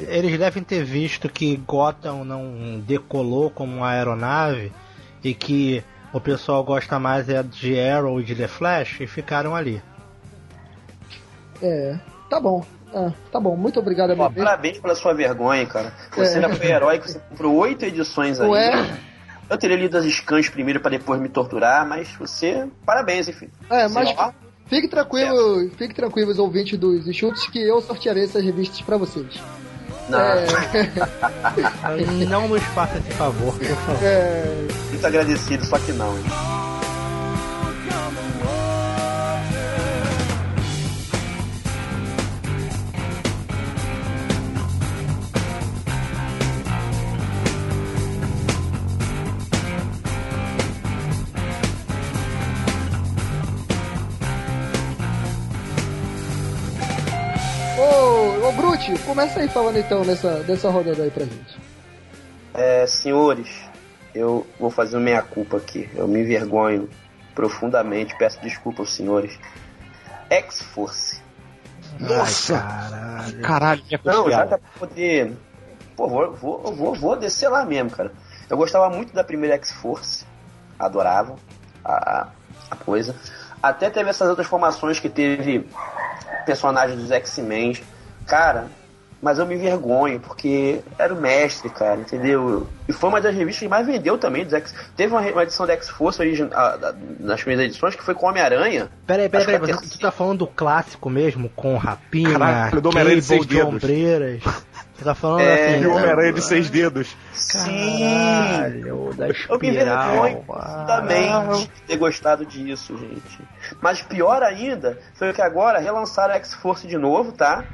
eles devem ter visto que Gotham não decolou como uma aeronave e que o pessoal gosta mais é de Arrow e de The Flash e ficaram ali. É, tá bom. Ah, tá bom, muito obrigado, amigo. Parabéns pela sua vergonha, cara. Você é. já foi herói que você comprou oito edições aí. Ué? Eu teria lido as scans primeiro para depois me torturar, mas você. Parabéns, enfim. É, mas fique tranquilo, é. fique tranquilo, os ouvintes dos chutes, que eu sortearei essas revistas para vocês. Não. É... não nos faça esse favor, por favor. É... Muito agradecido, só que não. Hein? Começa aí falando então nessa, dessa rodada aí pra gente. É, senhores, eu vou fazer uma meia-culpa aqui. Eu me envergonho profundamente, peço desculpa aos senhores. X-Force. Nossa! Caralho, caralho Não, já pra poder. Pô, vou, vou, vou, vou descer lá mesmo, cara. Eu gostava muito da primeira X-Force. Adorava a, a coisa. Até teve essas outras formações que teve personagens dos X-Men Cara, mas eu me envergonho, porque era o mestre, cara, entendeu? E foi uma das revistas que mais vendeu também. X... Teve uma, edição da X-Force nas primeiras edições que foi com Homem-Aranha. Peraí, peraí, peraí, você, você tá falando do clássico mesmo, com Rapinha, Caraca, Cable de, de Ombreiras. Você tá falando é, assim. o Homem-Aranha de seis dedos. Caralho, da espiral. Eu me envergonho também de ter gostado disso, gente. Mas pior ainda foi que agora relançaram a X-Force de novo, tá?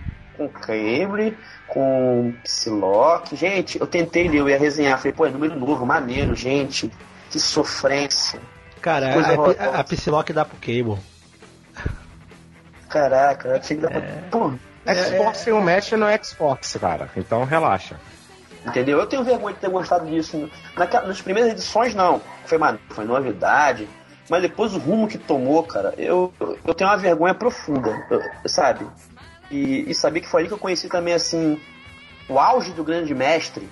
Com Cambly, com Psylocke. Gente, eu tentei ler, eu ia resenhar. Falei, pô, é número novo, maneiro, gente. Que sofrência. Cara, a, a, a Psylocke dá pro Cable. Caraca, eu achei que dá pra. É... Pô, Xbox sem o match não é Xbox, cara. Então relaxa. Entendeu? Eu tenho vergonha de ter gostado disso. Naquela, nas primeiras edições, não. Foi, uma, foi novidade. Mas depois o rumo que tomou, cara, eu, eu tenho uma vergonha profunda, eu, sabe? E, e saber que foi ali que eu conheci também, assim, o auge do grande mestre,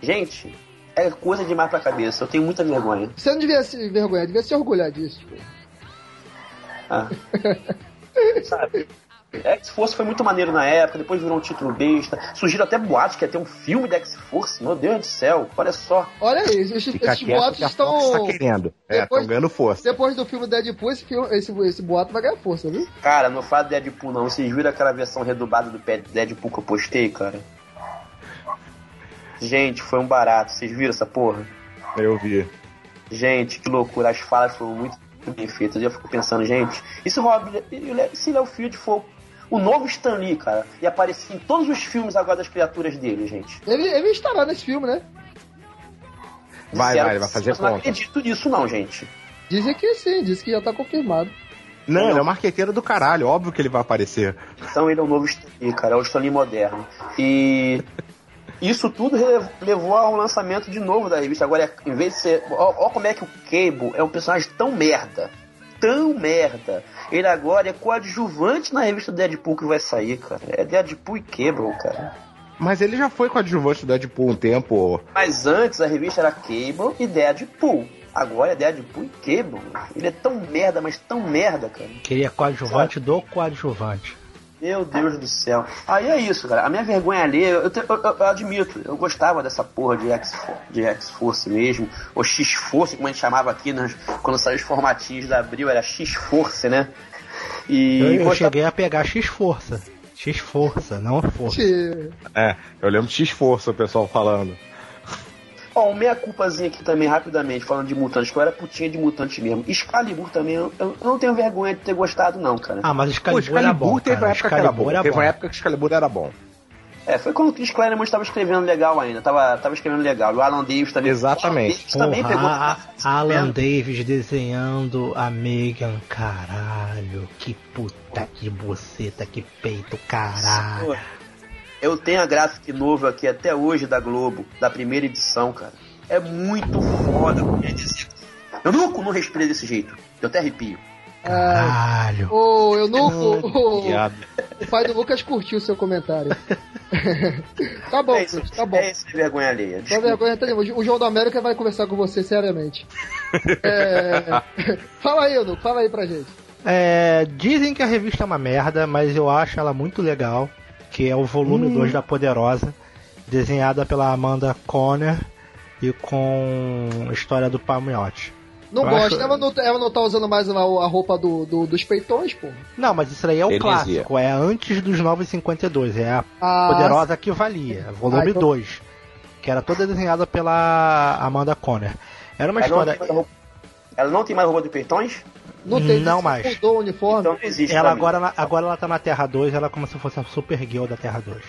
Gente, é coisa demais pra cabeça. Eu tenho muita vergonha. Você não devia se vergonhar, devia se orgulhar disso. Ah. Sabe? X-Force foi muito maneiro na época, depois virou um título besta. Surgiram até boatos que ia ter um filme de X-Force. Meu Deus do céu, olha só. Olha aí, esses, esses boatos estão. Está querendo. É, depois, estão ganhando força. Depois do filme Deadpool, esse, filme, esse, esse boato vai ganhar força, viu? Cara, não fala Deadpool não. Vocês viram aquela versão redubada do Deadpool que eu postei, cara? Gente, foi um barato. Vocês viram essa porra? Eu vi. Gente, que loucura. As falas foram muito bem feitas. Eu fico pensando, gente, e se o Rob, se Léo Field for o novo Stan Lee, cara, e aparecer em todos os filmes agora das criaturas dele, gente? Ele, ele estará nesse filme, né? Vai, vai, ele vai fazer conta. Eu não acredito nisso não, gente. Dizem que sim, dizem que já tá confirmado. Não, não, ele é o marqueteiro do caralho, óbvio que ele vai aparecer. Então ele é o novo Stan Lee, cara, é o Stan Lee moderno. E isso tudo levou ao lançamento de novo da revista. Agora, em vez de ser. Olha como é que o Cable é um personagem tão merda. Tão merda. Ele agora é coadjuvante na revista Deadpool que vai sair, cara. É Deadpool e Cable, cara. Mas ele já foi coadjuvante do Deadpool um tempo. Mas antes a revista era Cable e Deadpool. Agora é Deadpool e Cable. Ele é tão merda, mas tão merda, cara. Queria coadjuvante Sabe? do coadjuvante. Meu Deus do céu. Aí é isso, cara. A minha vergonha ali, eu, eu, eu, eu admito, eu gostava dessa porra de X-Force de X -Force mesmo, ou X-Force, como a gente chamava aqui, né? quando saiu os formatinhos da Abril, era X-Force, né? E eu, eu cheguei a pegar X-Força. X-Força, não Força. É, eu lembro de X-Força o pessoal falando. Ó, meia culpazinha aqui também, rapidamente, falando de mutantes, que eu era putinha de mutante mesmo. Excalibur também, eu, eu, não tenho vergonha de ter gostado, não, cara. Ah, mas Excalibur, Pô, Excalibur era bom, teve uma época que era bom. Teve uma época que Excalibur era bom. É, foi quando o Chris Claremont estava escrevendo legal ainda, tava, tava escrevendo legal. O Alan Davis também. Exatamente. Davis também pegou. A, Alan Davis desenhando a Megan, caralho. Que puta que buceta, que peito, caralho. Eu tenho a gráfica novo aqui até hoje da Globo, da primeira edição, cara. É muito foda. Eu nunca não respirei desse jeito. Eu até arrepio. Caralho. Ô, eu não. O, o pai do Lucas curtiu o seu comentário. tá bom, é isso, tá bom. É isso vergonha alheia. Tá vergonha tá O João da América vai conversar com você seriamente. É... fala aí, Edu, fala aí pra gente. É, dizem que a revista é uma merda, mas eu acho ela muito legal que é o volume 2 hum. da Poderosa, desenhada pela Amanda Conner e com história do Palmiotti. Não eu gosto, acho... ela, não, ela não tá usando mais a, roupa do, do, dos peitões, pô. Não, mas isso aí é o Ele clássico, dizia. é antes dos 952, é a ah, Poderosa que valia, volume ah, então... 2, que era toda desenhada pela Amanda Conner. Era uma ela história. Não ela não tem mais roupa de peitões? Não tem, não mais. Mudou o uniforme. Então existe ela agora, agora ela tá na Terra 2, ela é como se fosse a Super Girl da Terra 2.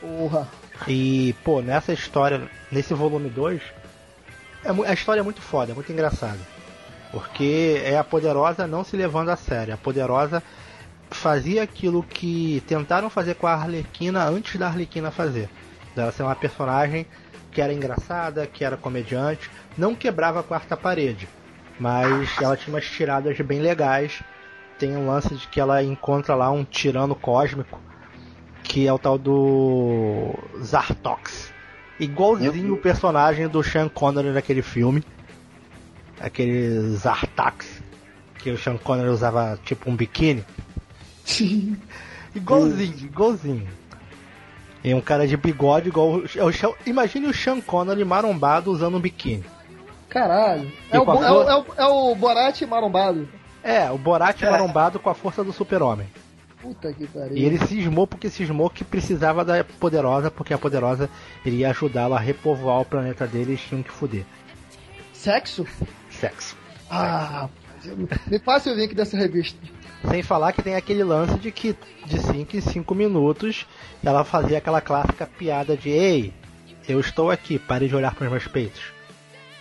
Porra. E, pô, nessa história, nesse volume 2, é, a história é muito foda, é muito engraçada. Porque é a poderosa não se levando a sério. A poderosa fazia aquilo que tentaram fazer com a Arlequina antes da Arlequina fazer. Ela ser uma personagem que era engraçada, que era comediante, não quebrava a quarta parede mas ela tinha umas tiradas bem legais. Tem um lance de que ela encontra lá um tirano cósmico, que é o tal do Zartox. Igualzinho o personagem do Sean Connery naquele filme. Aquele Zartax. Que o Sean Connery usava tipo um biquíni. igualzinho, igualzinho. E um cara de bigode igual. Imagine o Sean Connery marombado usando um biquíni. Caralho. É o, é, o, é, o, é o Borat marombado. É, o Borat é. marombado com a força do super-homem. Puta que pariu. E ele cismou porque cismou que precisava da Poderosa, porque a Poderosa iria ajudá-lo a repovoar o planeta dele e tinham que fuder. Sexo? Sexo. Ah, me passe o link dessa revista. Sem falar que tem aquele lance de que de 5 em 5 minutos ela fazia aquela clássica piada de Ei, eu estou aqui, pare de olhar para os meus peitos.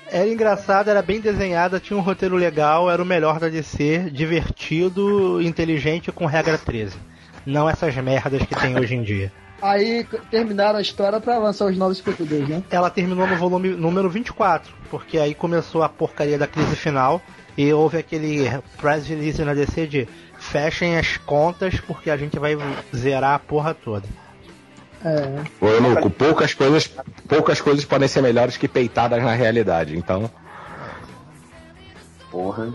Era engraçada, era bem desenhada, tinha um roteiro legal, era o melhor da DC, divertido, inteligente com regra 13. Não essas merdas que tem hoje em dia. Aí terminaram a história para lançar os 952, né? Ela terminou no volume número 24, porque aí começou a porcaria da crise final e houve aquele press release na DC de fechem as contas porque a gente vai zerar a porra toda. É. Ô, Eunuco, poucas coisas, poucas coisas podem ser melhores que peitadas na realidade, então. Porra.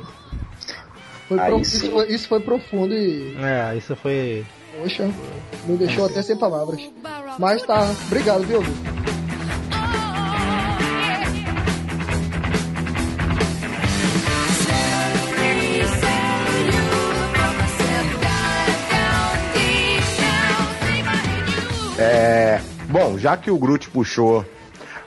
Foi pro... isso, foi, isso, foi, profundo e. É, isso foi. Poxa, me deixou até sem palavras. Mas tá, obrigado, viu, É, bom, já que o Groot puxou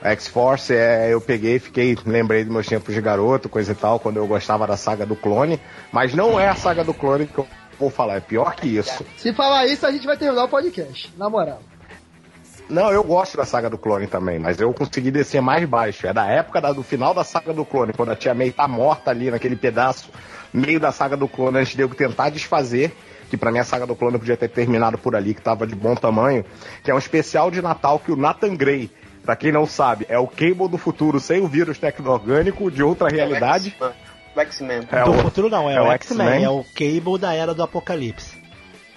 X-Force, é, eu peguei, fiquei, lembrei dos meus tempos de garoto, coisa e tal, quando eu gostava da saga do clone, mas não é a saga do clone que eu vou falar, é pior que isso. Se falar isso, a gente vai terminar o podcast, na moral. Não, eu gosto da saga do clone também, mas eu consegui descer mais baixo. É da época da, do final da saga do clone, quando a tia May tá morta ali naquele pedaço, meio da saga do clone, antes de eu tentar desfazer que para mim a saga do clone podia ter terminado por ali, que tava de bom tamanho, que é um especial de Natal que o Nathan Gray, para quem não sabe, é o Cable do futuro sem o vírus tecno-orgânico de outra realidade. O X-Men. É do o, futuro não, é, é o X-Men, é o Cable da era do Apocalipse.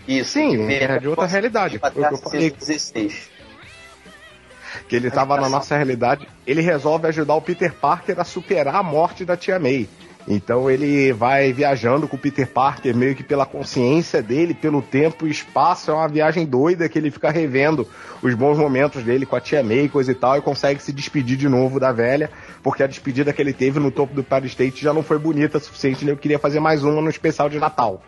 Isso. Sim, é de outra realidade. Foi o que eu falei. 16 que ele estava na nossa realidade, ele resolve ajudar o Peter Parker a superar a morte da tia May. Então ele vai viajando com o Peter Parker meio que pela consciência dele, pelo tempo e espaço. É uma viagem doida que ele fica revendo os bons momentos dele com a tia May e coisa e tal e consegue se despedir de novo da velha, porque a despedida que ele teve no topo do Empire State já não foi bonita o suficiente, ele queria fazer mais uma no especial de Natal.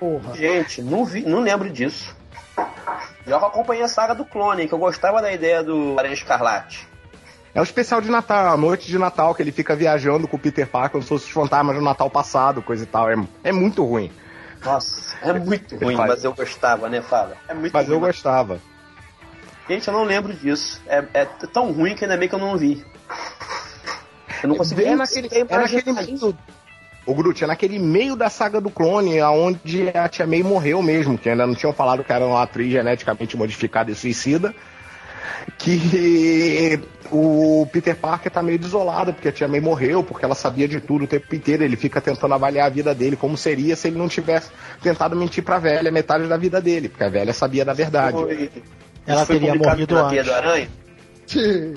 Porra. Gente, não, vi, não lembro disso. Já acompanhei a saga do clone, que eu gostava da ideia do Aranha Escarlate. É o especial de Natal, a noite de Natal, que ele fica viajando com o Peter Parker como se fosse os fantasmas do Natal passado, coisa e tal. É, é muito ruim. Nossa, é muito ruim, mas eu gostava, né, Fala? É muito mas ruim, eu gostava. Gente, eu não lembro disso. É, é tão ruim que ainda bem que eu não vi. Eu não consegui é naquele, é naquele meio, o Groot, é naquele meio da saga do clone, aonde a Tia May morreu mesmo, que ainda não tinham falado que era uma atriz geneticamente modificada e suicida que o Peter Parker tá meio desolado, porque a tia May morreu, porque ela sabia de tudo o tempo inteiro. Ele fica tentando avaliar a vida dele, como seria se ele não tivesse tentado mentir pra velha metade da vida dele, porque a velha sabia da verdade. Foi... Ela foi teria morrido na Teia do Aranha? Sim.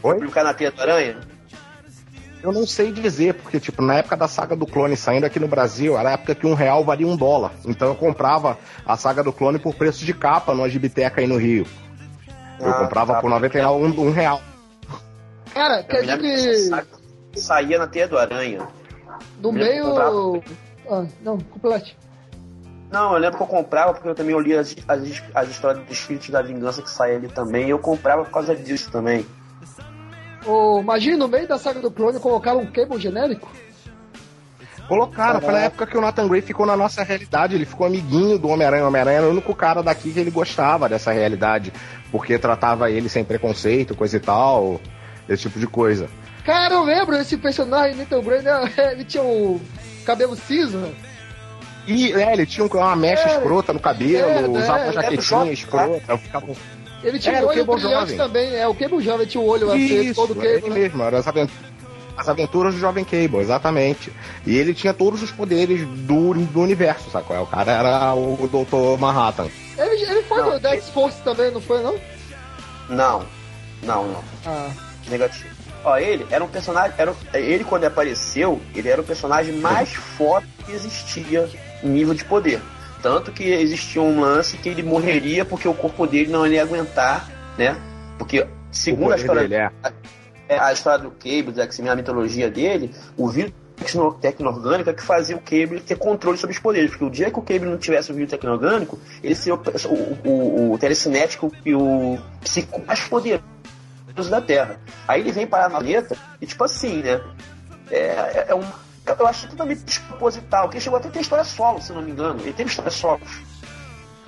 Foi? Publicar na Teia do Aranha? Eu não sei dizer, porque, tipo, na época da saga do clone saindo aqui no Brasil, era a época que um real valia um dólar. Então eu comprava a saga do clone por preço de capa numa gibiteca aí no Rio. Eu ah, comprava tá, por 99 um, um real. Cara, quer dizer que. Saía na teia do aranha. No meio. Ah, não, complete. Não, eu lembro que eu comprava porque eu também li as, as, as histórias dos Espíritos da Vingança que saía ali também. E eu comprava por causa disso também. Oh, imagina no meio da saga do clone colocar um cable genérico? Colocaram, foi na época que o Nathan Gray ficou na nossa realidade, ele ficou amiguinho do Homem-Aranha. O Homem-Aranha era o único cara daqui que ele gostava dessa realidade, porque tratava ele sem preconceito, coisa e tal, esse tipo de coisa. Cara, eu lembro esse personagem, Nathan Gray, né? ele tinha o cabelo cinza. E é, ele tinha uma mecha é, escrota no cabelo, é, usava uma jaquetinha escrota, ficava ele tinha o olho brilhante também, é. O Cable Jovem tinha o olho assim, todo o é Ele né? mesmo, era as aventuras as Aventuras do Jovem Cable, exatamente. E ele tinha todos os poderes do, do universo, sacou? O cara era o Dr. Manhattan. Ele, ele foi não, do X-Force também, não foi, não? Não. Não, não. Ah. Negativo. Ó, ele era um personagem. Era, ele, quando apareceu, ele era o personagem mais forte que existia em nível de poder. Tanto que existia um lance que ele morreria porque o corpo dele não ia aguentar, né? Porque, segundo a história. Dele, é é a história do Cable, da X-Men, a mitologia dele, o vírus tecno-orgânico é que fazia o Cable ter controle sobre os poderes. Porque o dia que o Cable não tivesse o vírus tecno-orgânico, ele seria o, o, o, o telecinético e o psico mais poderoso da Terra. Aí ele vem para a planeta e, tipo assim, né? É, é, é um, eu acho totalmente desproposital. Porque chegou até a ter história solo, se não me engano. Ele teve história solo.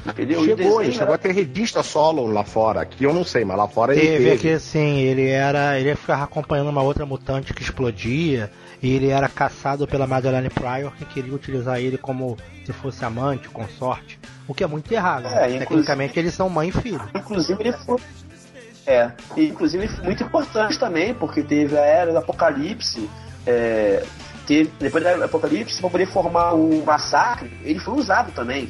Entendeu? Chegou, ele chegou a ter revista solo lá fora. Aqui eu não sei, mas lá fora teve, ele teve. Aqui, sim, ele era. Ele ficava acompanhando uma outra mutante que explodia. E ele era caçado pela Madeline Pryor, que queria utilizar ele como se fosse amante, consorte. O que é muito errado. É, né? Tecnicamente eles são mãe e filho. Inclusive ele foi. É, e, inclusive muito importante também, porque teve a era do apocalipse. É, teve, depois do apocalipse, para poder formar o massacre, ele foi usado também.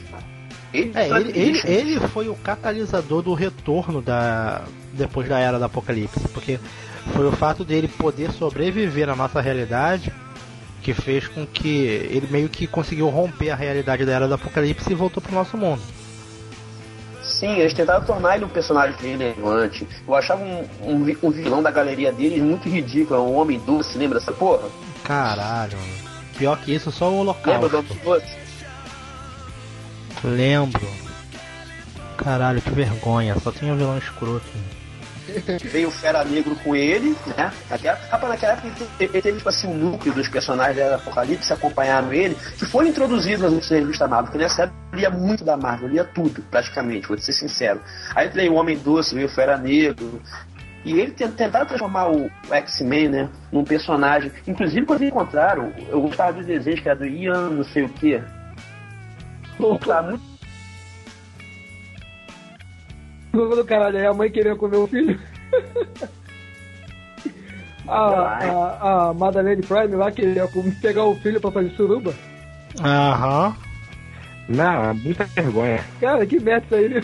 Ele, é, ele, ele, ele, foi o catalisador do retorno da depois da era do apocalipse, porque foi o fato dele poder sobreviver na nossa realidade que fez com que ele meio que conseguiu romper a realidade da era do apocalipse e voltou pro nosso mundo. Sim, eles tentaram tornar ele um personagem relevante. Eu achava um, um, um vilão da galeria deles muito ridículo, um homem doce, lembra dessa porra? Caralho, pior que isso, só o holocausto. Lembra do homem doce? Lembro. Caralho, que vergonha, só tinha vilão escroto. Veio o Fera Negro com ele, né? Até naquela época ele teve tipo assim, um núcleo dos personagens da Apocalipse acompanharam ele, que foram introduzidos nas revistas Marvel, porque nessa época lia muito da Marvel, lia tudo, praticamente, vou ser sincero. Aí veio o Homem Doce, veio o Fera Negro, e ele tentaram transformar o, X-Men, né, num personagem. Inclusive, quando encontraram, eu gostava dos desenhos que era do Ian, não sei o que. Gostava muito do caralho, aí a mãe queria comer o filho. a, a, a Madeleine Prime lá queria pegar o filho pra fazer suruba. Aham. Não, é muita vergonha. Cara, que merda isso aí, né?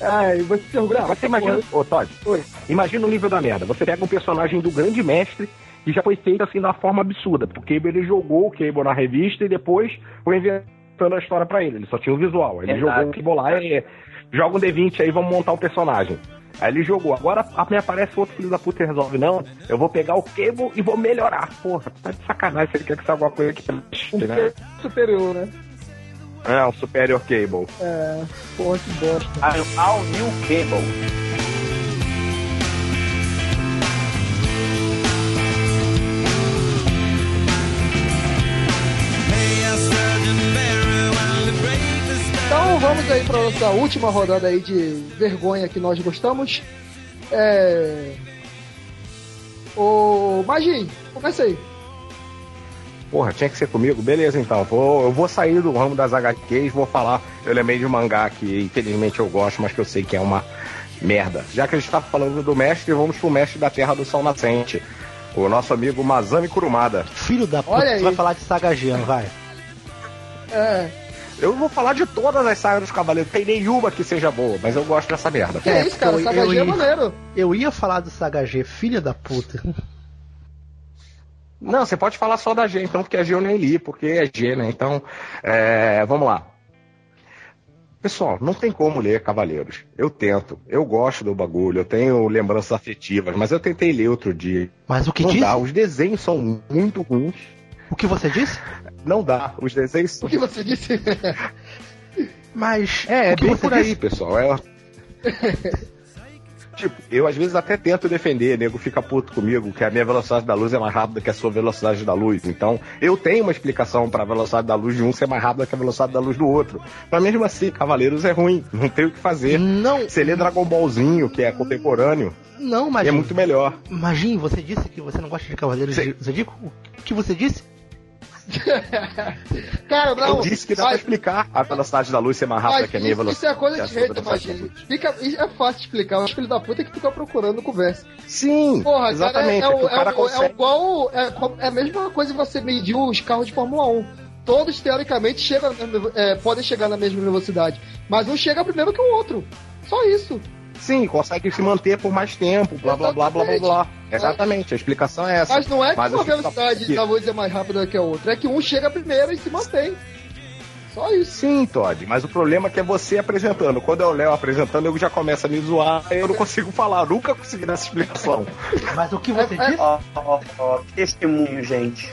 Ai, você se orgulha. Você imagina, ô Todd, Oi. imagina o nível da merda. Você pega um personagem do grande mestre que já foi feito assim da forma absurda. Porque ele jogou o Cable na revista e depois foi inventando a história para ele. Ele só tinha o visual. Ele Exato. jogou o Cable lá e joga um D20 aí, vamos montar o um personagem. Aí ele jogou. Agora me aparece outro filho da puta e resolve, não, eu vou pegar o Cable e vou melhorar. Porra, tá de sacanagem se ele quer que seja alguma coisa que um né? superior, né? É, um Superior Cable. É, porra, que bosta. Ao New Cable. Vamos aí para nossa última rodada aí de vergonha que nós gostamos. É... O Magin, começa aí. Porra, tinha que ser comigo? Beleza, então. Vou, eu vou sair do ramo das HQs, vou falar. Eu lembrei de um mangá que infelizmente eu gosto, mas que eu sei que é uma merda. Já que a gente tá falando do mestre, vamos pro mestre da Terra do Sol Nascente. O nosso amigo Mazami Kurumada. Filho da puta, vai falar de Saga Geano, vai. É. Eu vou falar de todas as sagas dos Cavaleiros. Tem nenhuma que seja boa, mas eu gosto dessa merda. Que é isso, cara? Eu, Saga G é maneiro. Eu ia falar do Saga G, filha da puta. Não, você pode falar só da G, então, porque a G eu nem li, porque é G, né? Então, é, vamos lá. Pessoal, não tem como ler Cavaleiros. Eu tento. Eu gosto do bagulho, eu tenho lembranças afetivas, mas eu tentei ler outro dia. Mas o que diz? Os desenhos são muito ruins. O que você disse? Não dá. Os desenhos. O que você disse? Mas. É, é bem por disse? aí, pessoal. É. tipo, eu às vezes até tento defender, nego fica puto comigo, que a minha velocidade da luz é mais rápida que a sua velocidade da luz. Então, eu tenho uma explicação para a velocidade da luz de um ser mais rápida que a velocidade da luz do outro. Mas mesmo assim, Cavaleiros é ruim, não tem o que fazer. Não. Você lê Dragon Ballzinho, que é contemporâneo. Não, mas. É muito melhor. Imagine, você disse que você não gosta de Cavaleiros de Zodíaco? O que você disse? Cara, não, eu disse que dá mas... pra explicar a velocidade da luz ser mais rápida que a minha velocidade. Isso é coisa de jeito, imagina. Fica, é fácil de explicar. Os filhos da puta que fica procurando conversa. Sim, Porra, exatamente. Cara, é, é, o, cara é, consegue... é igual. É, é, a mesma coisa você medir os carros de Fórmula 1. Todos, teoricamente, chegam, é, podem chegar na mesma velocidade. Mas um chega primeiro que o outro. Só isso. Sim, consegue se manter por mais tempo, blá blá blá blá blá blá. Exatamente, a explicação é essa. Mas não é que Mas uma velocidade da luz é mais rápida que a outra, é que um chega primeiro e se mantém. Só isso. Sim, Todd, mas o problema é que é você apresentando. Quando é o Léo apresentando, eu já começo a me zoar e eu não consigo falar. nunca consegui dar essa explicação. Mas o que você é, disse? Ó, ó, ó, testemunho, gente.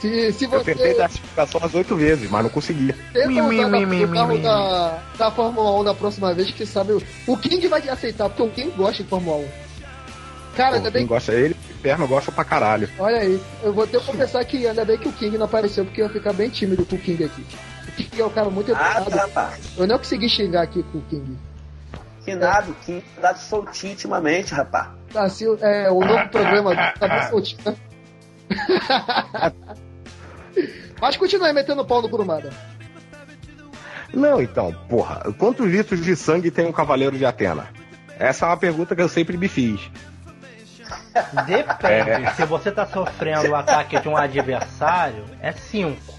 Se, se você... Eu tentei dar explicação umas oito vezes, mas não consegui. Tenta mi, mi, mi, mi, carro da, da Fórmula 1 da próxima vez, que sabe. O King vai te aceitar, porque o King gosta de Fórmula 1. Cara, ainda bem. Quem gosta ele, Inferno gosta pra caralho. Olha aí, eu vou ter que confessar que ainda bem que o King não apareceu, porque eu ia ficar bem tímido com o King aqui. O King é um cara muito ah, educado. Tá, eu não consegui xingar aqui com o King. Que nada, o King tá dado soltinho ultimamente, rapaz. Tá, assim, é, o novo programa tá bem soltinho, né? Mas continue metendo pau no Kurumada. Não, então, porra, quantos litros de sangue tem um cavaleiro de Atena? Essa é uma pergunta que eu sempre me fiz. Depende. É. Se você tá sofrendo o ataque de um adversário, é 5.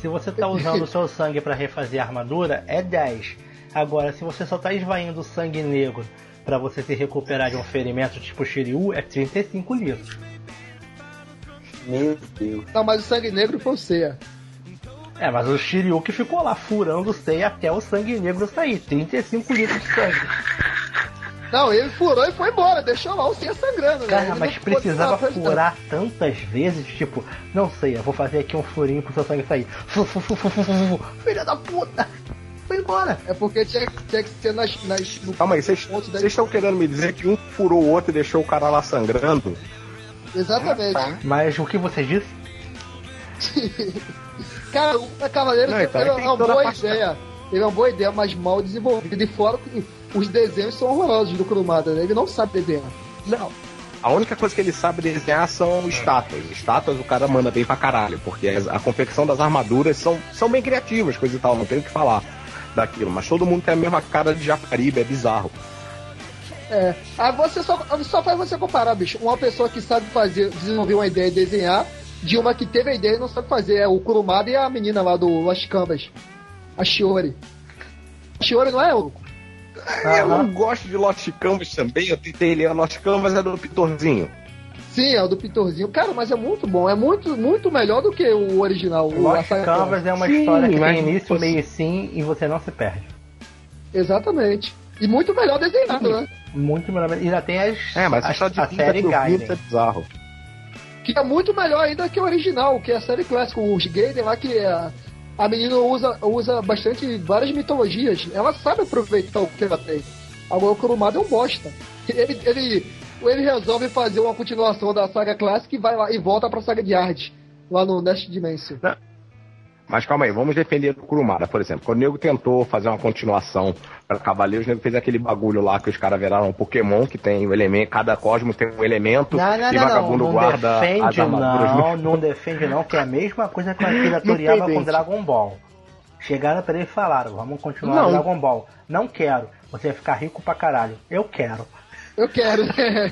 Se você tá usando o seu sangue para refazer a armadura, é 10. Agora, se você só tá esvaindo sangue negro para você se recuperar de um ferimento tipo Shiryu, é 35 litros. Meu Deus. Não, mas o sangue negro foi o Seiya. É, mas o Shiryu que ficou lá furando o Seiya até o sangue negro sair. 35 litros de sangue. Não, ele furou e foi embora, deixou lá o Seiya sangrando. Né? Cara, né? mas precisava furar tantas vezes, tipo, não sei, eu vou fazer aqui um furinho pro seu sangue sair. Filha da puta! Foi embora. É porque tinha, tinha que ser nas. nas no Calma aí, vocês estão querendo me dizer que um furou o outro e deixou o cara lá sangrando? Exatamente. Mas o que você disse? cara, o Cavaleiro não, então, é uma boa ideia. Ele é uma boa ideia, mas mal desenvolvido. E fora que os desenhos são horrorosos do Kurumada, né? Ele não sabe desenhar. Não. A única coisa que ele sabe desenhar são estátuas. Estátuas o cara manda bem pra caralho, porque a confecção das armaduras são, são bem criativas, coisa e tal, não tenho o que falar daquilo. Mas todo mundo tem a mesma cara de Japaribe, é bizarro. É. Aí você só, só faz você comparar, bicho. Uma pessoa que sabe fazer, desenvolver uma ideia e desenhar, de uma que teve a ideia e não sabe fazer. É o Kurumada e a menina lá do Lost Canvas. A Shiori. A Shiori não é, o eu não gosto de Lost Canvas também. Eu tentei ler a Lost Canvas, é do Pitorzinho. Sim, é o do Pitorzinho. Cara, mas é muito bom. É muito, muito melhor do que o original. O Lost Canvas é uma sim, história que tem início, meio e sim e você não se perde. Exatamente. E muito melhor desenhado, né? Muito melhor. E ainda tem as. É, mas as, a, a série Gaiden. É bizarro. Que é muito melhor ainda que o original, que é a série clássica. Os Gaiden lá que é a menina usa, usa bastante várias mitologias. Ela sabe aproveitar o que ela tem. Agora o Kurumada é um bosta. Ele, ele, ele resolve fazer uma continuação da saga clássica e vai lá e volta pra saga de arte. Lá no Nest Dimension. Não. Mas calma aí, vamos defender o Kurumada, por exemplo. Quando o nego tentou fazer uma continuação para Cavaleiros, o nego fez aquele bagulho lá que os caras viraram um Pokémon, que tem o elemento, cada cosmo tem um elemento não, não, e não, vagabundo não, guarda defende. Não, não defende não, que é a mesma coisa que a Toriyama com Dragon Ball. Chegaram para ele e falaram, vamos continuar não. Dragon Ball. Não quero. Você vai ficar rico pra caralho. Eu quero. Eu quero.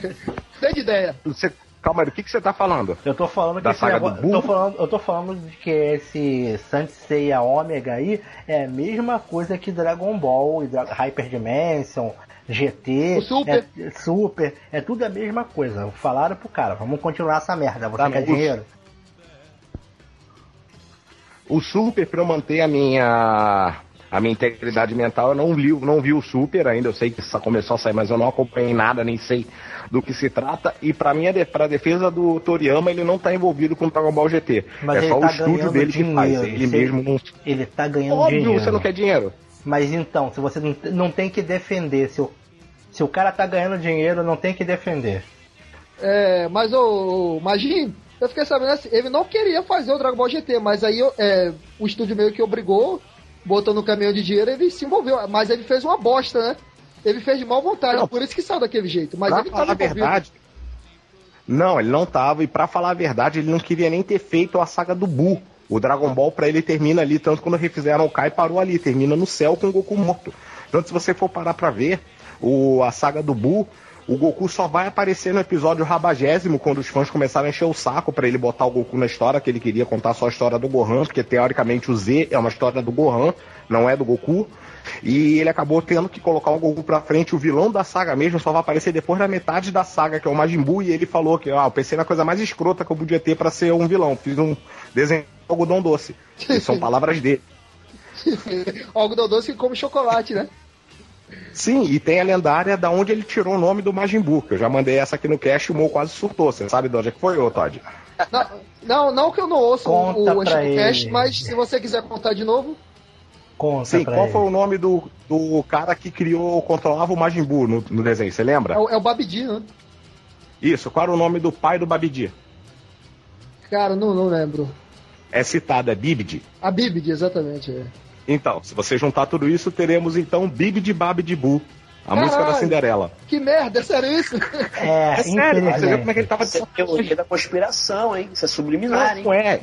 Tem de ideia. Você Calma aí, o que, que você tá falando? Eu tô falando da que saga esse, do eu tô falando, eu tô falando de que esse Seiya Omega aí é a mesma coisa que Dragon Ball, Hyper Dimension, GT, Super. É, Super, é tudo a mesma coisa. Falaram pro cara, vamos continuar essa merda, você tá, quer dinheiro? O Super, pra eu manter a minha a minha integridade mental, eu não li, não vi o Super ainda, eu sei que só começou a sair, mas eu não acompanhei nada, nem sei do que se trata. E para mim, para defesa do Toriyama, ele não tá envolvido com o Dragon Ball GT. Mas é só tá o estúdio dele dinheiro, que faz. Ele mesmo não. Ele tá ganhando Óbvio, dinheiro. você não quer dinheiro. Mas então, se você não, tem que defender, se o, se o cara tá ganhando dinheiro, não tem que defender. É, mas o, Magin, eu fiquei sabendo assim, ele não queria fazer o Dragon Ball GT, mas aí é, o estúdio meio que obrigou botou no caminhão de dinheiro, ele se envolveu. Mas ele fez uma bosta, né? Ele fez de mal vontade, não, por isso que saiu daquele jeito. Mas pra ele falar a verdade. Não, ele não tava, e para falar a verdade, ele não queria nem ter feito a saga do Buu. O Dragon Ball para ele termina ali, tanto quando refizeram o Kai parou ali, termina no céu com o Goku morto. Então, se você for parar pra ver, o, a saga do Buu, o Goku só vai aparecer no episódio rabagésimo, quando os fãs começaram a encher o saco para ele botar o Goku na história, que ele queria contar só a história do Gohan, porque teoricamente o Z é uma história do Gohan, não é do Goku. E ele acabou tendo que colocar o Goku pra frente. O vilão da saga mesmo só vai aparecer depois da metade da saga, que é o Majin Buu. E ele falou que, ah, eu pensei na coisa mais escrota que eu podia ter para ser um vilão. Fiz um desenho de algodão doce. E são palavras dele. algodão doce que come chocolate, né? Sim, e tem a lendária da onde ele tirou o nome do Majin Buu, que eu já mandei essa aqui no cast e o Mo quase surtou. Você sabe de onde é que foi, ô Todd? Não, não, não que eu não ouça Conta o, o cast, mas se você quiser contar de novo. Conta Sim, qual ele. foi o nome do, do cara que criou, controlava o Majin Buu no, no desenho, você lembra? É, o, é o Babidi, né? Isso, qual era o nome do pai do Babidi? Cara, não, não lembro. É citado, é Bibidi. A Bibidi, exatamente. É. Então, se você juntar tudo isso, teremos então Bib de Bab de Bu. A Caralho, música da Cinderela. Que merda, é sério isso? É, é sério, você viu como é que ele tava de teoria da conspiração, hein? Isso é subliminar, Não, hein? é.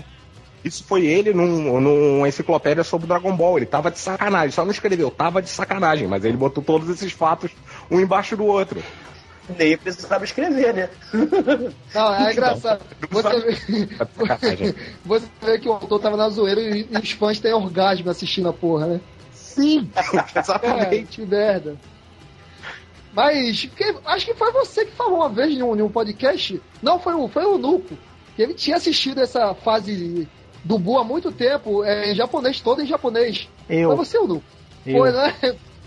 Isso foi ele num, numa enciclopédia sobre Dragon Ball. Ele tava de sacanagem. Só não escreveu, tava de sacanagem, mas ele botou todos esses fatos um embaixo do outro. Nem precisava escrever, né? Não, é engraçado. Você vê, você vê que o autor tava na zoeira e, e os fãs têm orgasmo assistindo a porra, né? Sim, exatamente. É, que merda. Mas que, acho que foi você que falou uma vez em um, em um podcast. Não, foi o, foi o Nuco. Que ele tinha assistido essa fase do Bu há muito tempo, é, em japonês, todo em japonês. Eu. Foi você, Nuco. Foi, né?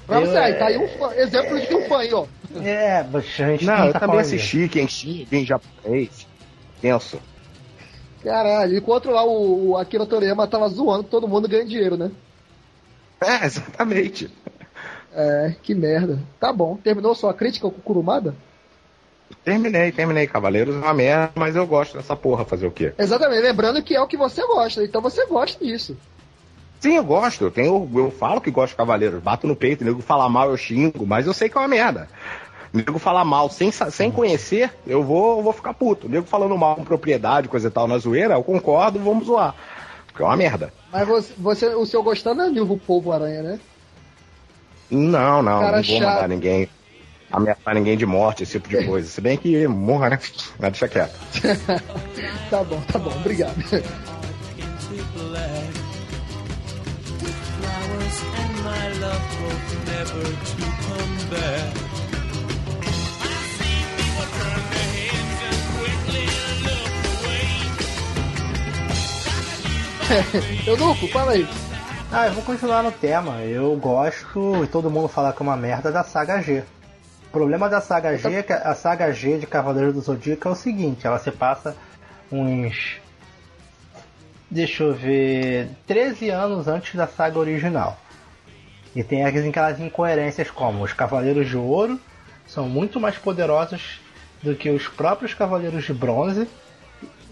Pra você aí, tá aí um fã, exemplo de um fã aí, ó. É, bastante. Não, eu também assisti Kenshin, em japonês. Tenso. Caralho, enquanto lá o, o Akira Toriyama tava zoando todo mundo ganha dinheiro, né? É, exatamente. É, que merda. Tá bom. Terminou sua crítica com o Kurumada? Terminei, terminei. Cavaleiros é uma merda, mas eu gosto dessa porra. Fazer o quê? Exatamente. Lembrando que é o que você gosta. Então você gosta disso. Sim, eu gosto. Eu, tenho, eu falo que gosto de Cavaleiros. Bato no peito. Nego falar mal, eu xingo. Mas eu sei que é uma merda. Nego falar mal sem, sem conhecer, eu vou, eu vou ficar puto. Nego falando mal com propriedade, coisa e tal, na zoeira, eu concordo, vamos zoar. Porque é uma merda. Mas você, você o seu gostando é o Povo Aranha, né? Não, não, Cara não vou chato. mandar ninguém ameaçar ninguém de morte, esse tipo de coisa. Se bem que morra, né? Mas deixa quieto. tá bom, tá bom, obrigado. Eunuco, fala aí. Ah, eu vou continuar no tema. Eu gosto, e todo mundo fala que é uma merda, da saga G. O problema da saga G é que a saga G de Cavaleiro do Zodíaco é o seguinte, ela se passa uns. Deixa eu ver. 13 anos antes da saga original. E tem aquelas incoerências como os Cavaleiros de Ouro são muito mais poderosos do que os próprios Cavaleiros de Bronze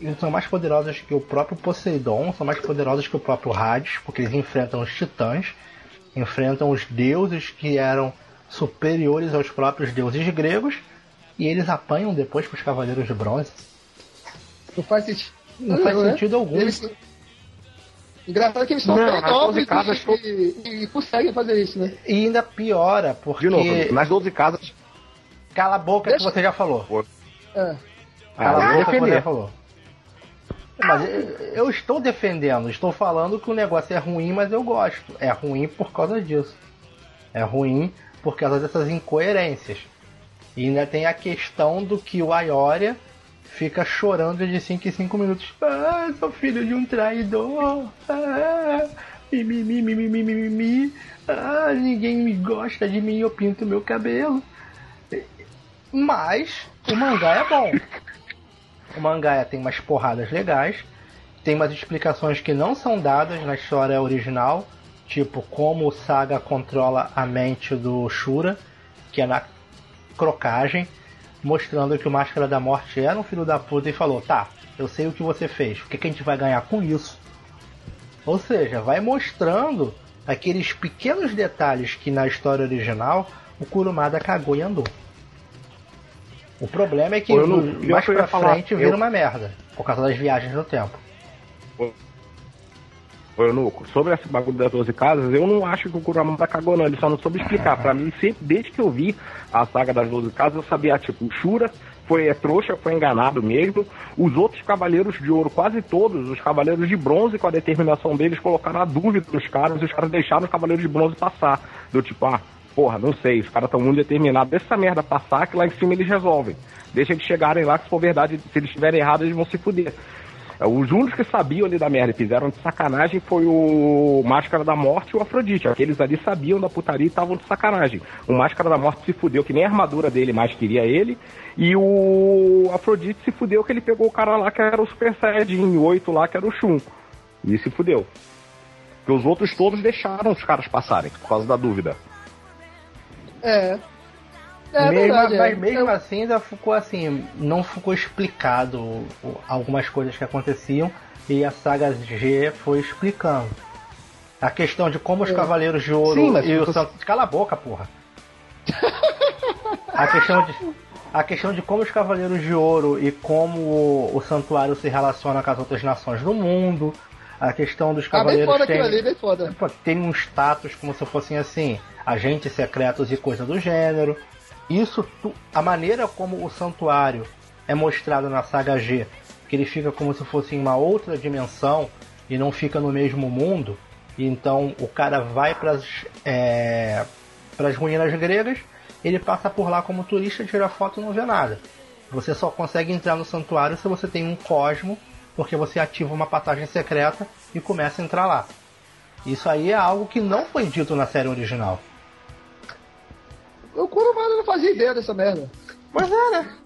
eles são mais poderosos que o próprio Poseidon, são mais poderosos que o próprio Hades, porque eles enfrentam os titãs, enfrentam os deuses que eram superiores aos próprios deuses gregos, e eles apanham depois para os Cavaleiros de Bronze. Não faz sentido. Não, não faz né? sentido algum. Eles... Engraçado que eles são tão nobres e, e, e, conseguem fazer isso, né? E ainda piora, porque... De novo, nas 12 casas... Cala a boca Deixa... que você já falou. É. Cala a boca que você já falou. Mas eu estou defendendo, estou falando que o negócio é ruim, mas eu gosto. É ruim por causa disso. É ruim por causa dessas incoerências. E ainda tem a questão do que o Ayoria fica chorando de 5 em 5 minutos. Ah, sou filho de um traidor. Ah, mimimi, mimimi, mimimi. Ah, ninguém me gosta de mim, eu pinto meu cabelo. Mas o mangá é bom. O mangá tem umas porradas legais, tem umas explicações que não são dadas na história original, tipo como o Saga controla a mente do Shura, que é na crocagem, mostrando que o Máscara da Morte era um filho da puta e falou: tá, eu sei o que você fez, o que, que a gente vai ganhar com isso? Ou seja, vai mostrando aqueles pequenos detalhes que na história original o Kurumada cagou e andou. O problema é que não, mais pra frente falar, vira eu... uma merda, por causa das viagens no tempo. Ô, Nuco, sobre esse bagulho das 12 casas, eu não acho que o Kuramada cagou, não. Ele só não soube explicar. Pra mim, sempre, desde que eu vi a saga das 12 casas, eu sabia, tipo, o Shura foi é, trouxa, foi enganado mesmo. Os outros cavaleiros de ouro, quase todos, os cavaleiros de bronze, com a determinação deles, colocaram a dúvida dos caras e os caras deixaram os cavaleiros de bronze passar. Do tipo, ah, porra, não sei, os caras estão muito determinados. Deixa essa merda passar que lá em cima eles resolvem. Deixa eles chegarem lá, que se for verdade, se eles estiverem errados, eles vão se fuder. É, os únicos que sabiam ali da merda e fizeram de sacanagem foi o Máscara da Morte e o Afrodite. Aqueles ali sabiam da putaria e estavam de sacanagem. O Máscara da Morte se fudeu, que nem a armadura dele mais queria ele. E o Afrodite se fudeu que ele pegou o cara lá que era o Super Saiyajin 8 lá, que era o Shun. E se fudeu. Porque os outros todos deixaram os caras passarem, por causa da dúvida. É. É mesmo, verdade, mas é. mesmo assim ainda ficou assim, não ficou explicado algumas coisas que aconteciam e a saga G foi explicando. A questão de como os é. Cavaleiros de Ouro Sim, e o Santo. Cala a boca, porra! a questão de. A questão de como os Cavaleiros de Ouro e como o, o Santuário se relaciona com as outras nações do mundo. A questão dos Cavaleiros. Ah, bem foda tem, ali, bem foda. tem um status como se fossem assim agentes secretos e coisa do gênero. Isso, a maneira como o santuário é mostrado na saga G, que ele fica como se fosse em uma outra dimensão e não fica no mesmo mundo, então o cara vai para as é, ruínas gregas, ele passa por lá como turista, tira foto e não vê nada. Você só consegue entrar no santuário se você tem um cosmo, porque você ativa uma passagem secreta e começa a entrar lá. Isso aí é algo que não foi dito na série original. O Kurumada não fazia ideia dessa merda. Pois é, né?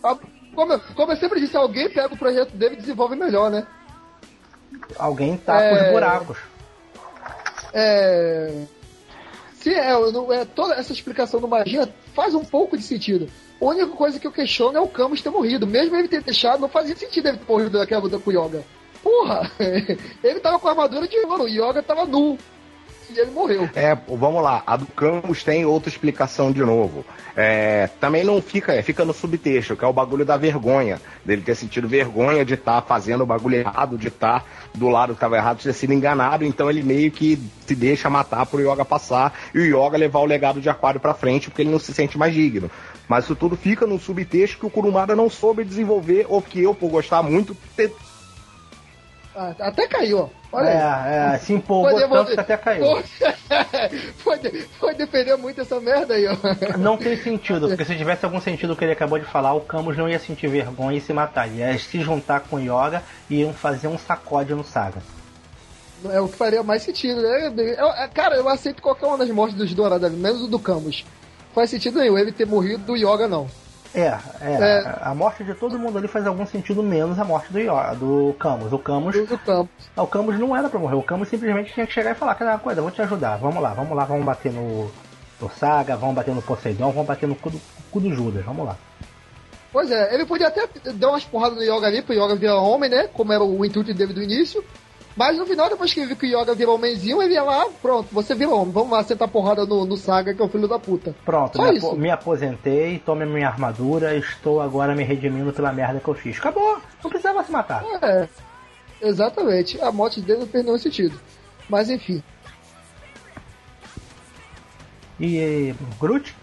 Como, como eu sempre disse, alguém pega o projeto dele e desenvolve melhor, né? Alguém tapa é... os buracos. É. Sim, é, é, toda essa explicação do magia faz um pouco de sentido. A única coisa que eu questiono é o Camus ter morrido. Mesmo ele ter deixado, não fazia sentido ele ter morrido daquela luta com o Yoga. Porra! ele tava com a armadura de ouro, o Yoga tava nu e ele morreu. É, vamos lá. A do Camus tem outra explicação de novo. É, também não fica, é, fica no subtexto, que é o bagulho da vergonha. Dele ter sentido vergonha de estar tá fazendo o bagulho errado, de estar tá do lado que estava errado, de ter sido enganado. Então ele meio que se deixa matar pro Yoga passar e o Yoga levar o legado de Aquário pra frente, porque ele não se sente mais digno. Mas isso tudo fica no subtexto que o Kurumada não soube desenvolver, ou que eu, por gostar muito, ter ah, até caiu, ó. Olha é. É, se empolgou tanto que até caiu. Foi, foi, defender muito essa merda aí, ó. Não tem sentido, porque se tivesse algum sentido que ele acabou de falar, o Camus não ia sentir vergonha e se matar. Ia se juntar com o Yoga e iam fazer um sacode no Saga. É o que faria mais sentido, né? Eu, cara, eu aceito qualquer uma das mortes dos Dourados, menos o do Camus. Faz sentido nenhum ele ter morrido do Yoga, não. É, é, é, A morte de todo mundo ali faz algum sentido menos a morte do, do Camus. O Camus. Do, do Camus. o Camus não era pra morrer. O Camus simplesmente tinha que chegar e falar: Cara, coisa, vou te ajudar. Vamos lá, vamos lá, vamos bater no, no Saga, vamos bater no Poseidon, vamos bater no cu do, cu do Judas. Vamos lá. Pois é, ele podia até dar umas porradas no Yoga ali pro Yoga virar homem, né? Como era o intuito dele do início. Mas no final, depois que que o Yoga virou homenzinho, ele ia lá, pronto, você virou homem. Vamos lá sentar porrada no, no Saga, que é o filho da puta. Pronto, Só me, isso. me aposentei, tome minha armadura, estou agora me redimindo pela merda que eu fiz. Acabou, não precisava se matar. É, exatamente. A morte dele não perdeu sentido. Mas enfim. E, e Groot?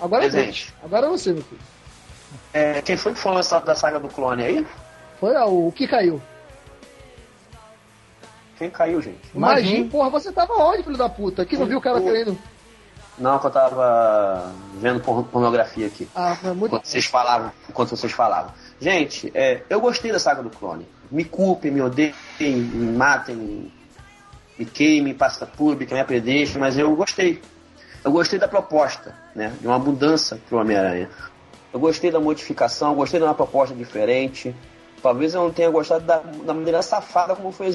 Agora é. Agora é você, meu filho. É, quem foi que falou da saga do clone aí? Foi o que caiu. Quem caiu, gente? Imagina, porra, você tava onde, filho da puta? Que não viu o cara querendo. Não, que eu tava vendo pornografia aqui. Ah, foi muito enquanto vocês falavam, enquanto vocês falavam. Gente, é, eu gostei da saga do clone. Me culpem, me odeiem, me matem, me queimem, passa pública, me apedreixem, mas eu gostei. Eu gostei da proposta, né? De uma mudança pro Homem-Aranha. Eu gostei da modificação, gostei de uma proposta diferente. Talvez eu não tenha gostado da, da maneira safada como foi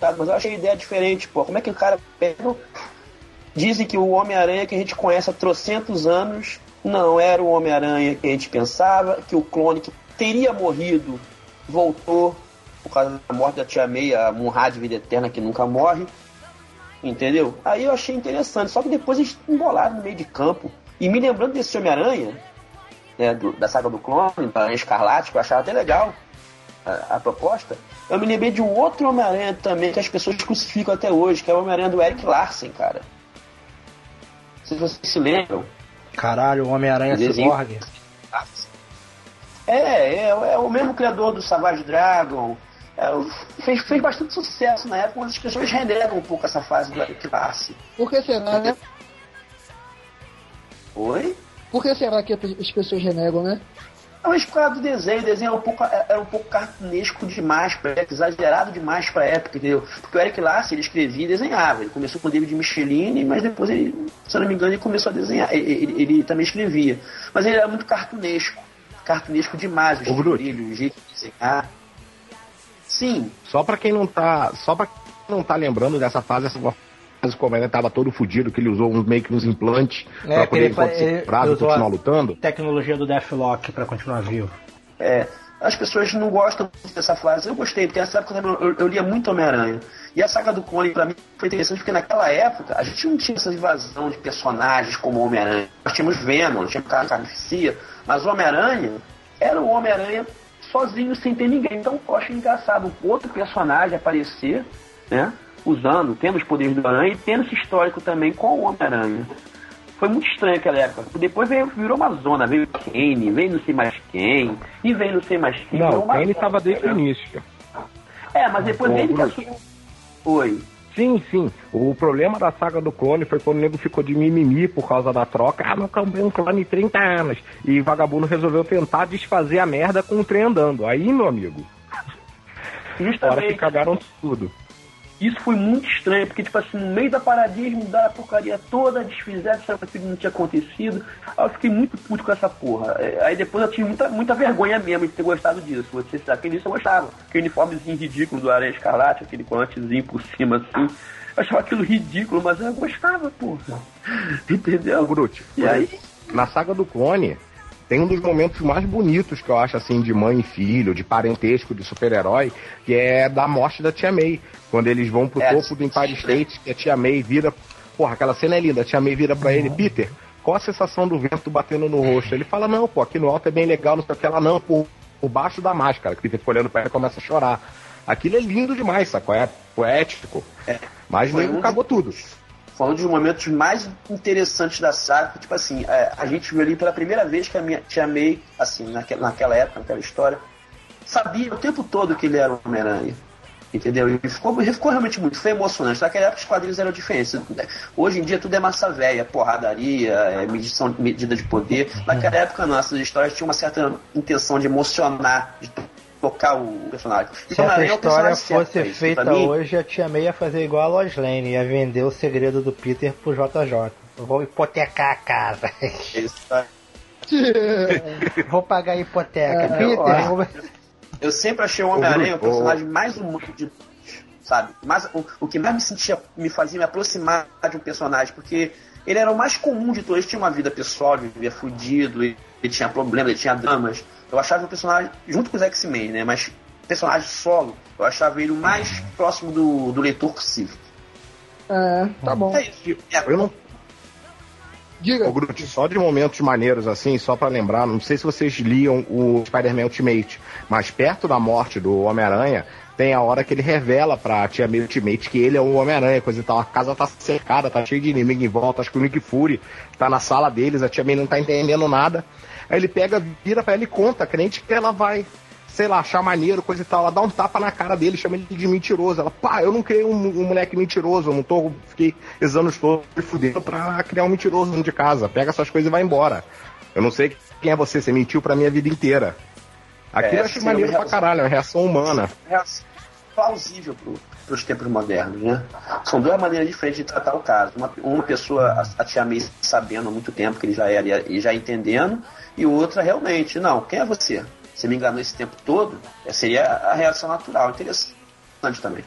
executado, mas eu achei a ideia diferente, pô. Como é que o cara pega. Dizem que o Homem-Aranha que a gente conhece há trocentos anos não era o Homem-Aranha que a gente pensava, que o clone que teria morrido voltou por causa da morte da Tia Meia, a Munra de vida eterna que nunca morre. Entendeu? Aí eu achei interessante, só que depois eles embolaram no meio de campo. E me lembrando desse Homem-Aranha, né, da saga do clone, da Aranha Escarlate, que eu achava até legal a, a, proposta, eu me lembrei de um outro Homem-Aranha também que as pessoas crucificam até hoje, que é o Homem-Aranha do Eric Larsen, cara. Não sei se vocês se lembram. Caralho, o Homem-Aranha Cyborg. É, é, é, o mesmo criador do Savage Dragon. É, fez, fez bastante sucesso na época, mas as pessoas renegam um pouco essa fase do Eric Larsen. Por que será, né? Oi? Por que será que as pessoas renegam, né? Talvez por causa do desenho, o desenho era um pouco, era um pouco cartunesco demais pra época, exagerado demais pra época, entendeu? Porque o Eric Larsen, ele escrevia e desenhava. Ele começou com o David Michelin, mas depois ele, se eu não me engano, ele começou a desenhar. Ele, ele, ele também escrevia. Mas ele era muito cartunesco. Cartunesco demais, o, o brilho, o jeito de desenhar. Sim. Só pra quem não tá. Só pra quem não tá lembrando dessa fase, essa como ele estava todo fodido, que ele usou uns, meio que uns implantes é, para poder ele, prazo, continuar lutando. Tecnologia do Deathlock para continuar vivo. É, as pessoas não gostam dessa fase. Eu gostei, porque nessa época eu, eu, eu lia muito Homem-Aranha. E a saga do Clone, para mim, foi interessante porque naquela época a gente não tinha essa invasão de personagens como o Homem-Aranha. Nós tínhamos Venom, tínhamos Carnificia, mas o Homem-Aranha era o Homem-Aranha sozinho, sem ter ninguém. Então eu acho engraçado outro personagem aparecer, né? Usando, tendo os poderes do Aranha e tendo esse histórico também com o Homem-Aranha. Foi muito estranho aquela época. Depois veio, virou uma zona, veio Kane, veio não sei mais quem, e veio não sei mais quem. Não, Kane estava desde o início. É, mas depois ele passou. Oi. Sim, sim. O problema da saga do clone foi quando o nego ficou de mimimi por causa da troca. Ah, não comprei um clone 30 anos. E vagabundo resolveu tentar desfazer a merda com o trem andando. Aí, meu amigo. Justamente. Hora que cagaram tudo. Isso foi muito estranho, porque, tipo assim, no meio da paradinha mudaram a porcaria toda, desfizeram, sabe que não tinha acontecido. Aí eu fiquei muito puto com essa porra. É, aí depois eu tive muita, muita vergonha mesmo de ter gostado disso. Vou ser aquele isso eu gostava. Aquele uniformezinho ridículo do Aranha Escarlate, aquele colantezinho por cima assim. Eu achava aquilo ridículo, mas eu gostava, porra. Entendeu? Groot. E aí? Na saga do clone, tem um dos momentos mais bonitos que eu acho, assim, de mãe e filho, de parentesco, de super-herói, que é da morte da Tia May. Quando eles vão pro é. topo do Empire State, que a Tia May vira. Porra, aquela cena é linda. A Tia May vira pra ele, Peter, qual a sensação do vento batendo no rosto? Ele fala, não, pô, aqui no alto é bem legal, não sei o que. Ela, não, pô, por baixo da máscara. Que Peter fica olhando pra ela e começa a chorar. Aquilo é lindo demais, sacou? É poético. É. Mas nego cagou tudo um dos momentos mais interessantes da saga. Tipo assim, é, a gente viu ali pela primeira vez que a minha tia May, assim, naquela, naquela época, naquela história, sabia o tempo todo que ele era o Homem-Aranha. Entendeu? E ficou, ficou realmente muito, foi emocionante. Naquela época os quadrinhos eram diferentes. Hoje em dia tudo é massa velha, porradaria, é medição, medida de poder. Naquela época nossas histórias tinham uma certa intenção de emocionar, de tocar o personagem. Se essa é história fosse feita mim, hoje, a Tia May ia fazer igual a Lois Lane, ia vender o segredo do Peter pro JJ. vou hipotecar a casa. vou pagar a hipoteca. É, Peter, eu, eu sempre achei o Homem-Aranha o personagem mais humano de sabe? Mas o, o que mais me sentia, me fazia me aproximar de um personagem, porque ele era o mais comum de todos. Ele tinha uma vida pessoal, vivia fudido, ele, ele tinha problemas, ele tinha damas. Eu achava o personagem, junto com os X-Men, né? Mas personagem solo, eu achava ele o mais próximo do, do leitor possível. É, tá bom. É isso. Eu não. Diga. Ô, Groot, só de momentos maneiros assim, só para lembrar, não sei se vocês liam o Spider-Man Ultimate, mas perto da morte do Homem-Aranha, tem a hora que ele revela pra Tia May Ultimate que ele é o Homem-Aranha, coisa e tal. A casa tá cercada, tá cheia de inimigo em volta, acho que o Nick Fury tá na sala deles, a Tia May não tá entendendo nada. Aí ele pega, vira pra ela e conta, crente que ela vai, sei lá, achar maneiro, coisa e tal. Ela dá um tapa na cara dele, chama ele de mentiroso. Ela, pá, eu não criei um, um moleque mentiroso, eu não tô, fiquei esses anos todos fudendo pra criar um mentiroso dentro de casa. Pega essas coisas e vai embora. Eu não sei quem é você, você mentiu pra minha vida inteira. Aquilo é, eu acho maneiro pra caralho, é uma reação humana. Reação plausível para os tempos modernos, né? São duas maneiras diferentes de tratar o caso. Uma, uma pessoa, a, a tia May, sabendo há muito tempo que ele já era e já entendendo, e outra realmente, não, quem é você? Você me enganou esse tempo todo? Essa seria a reação natural, interessante também.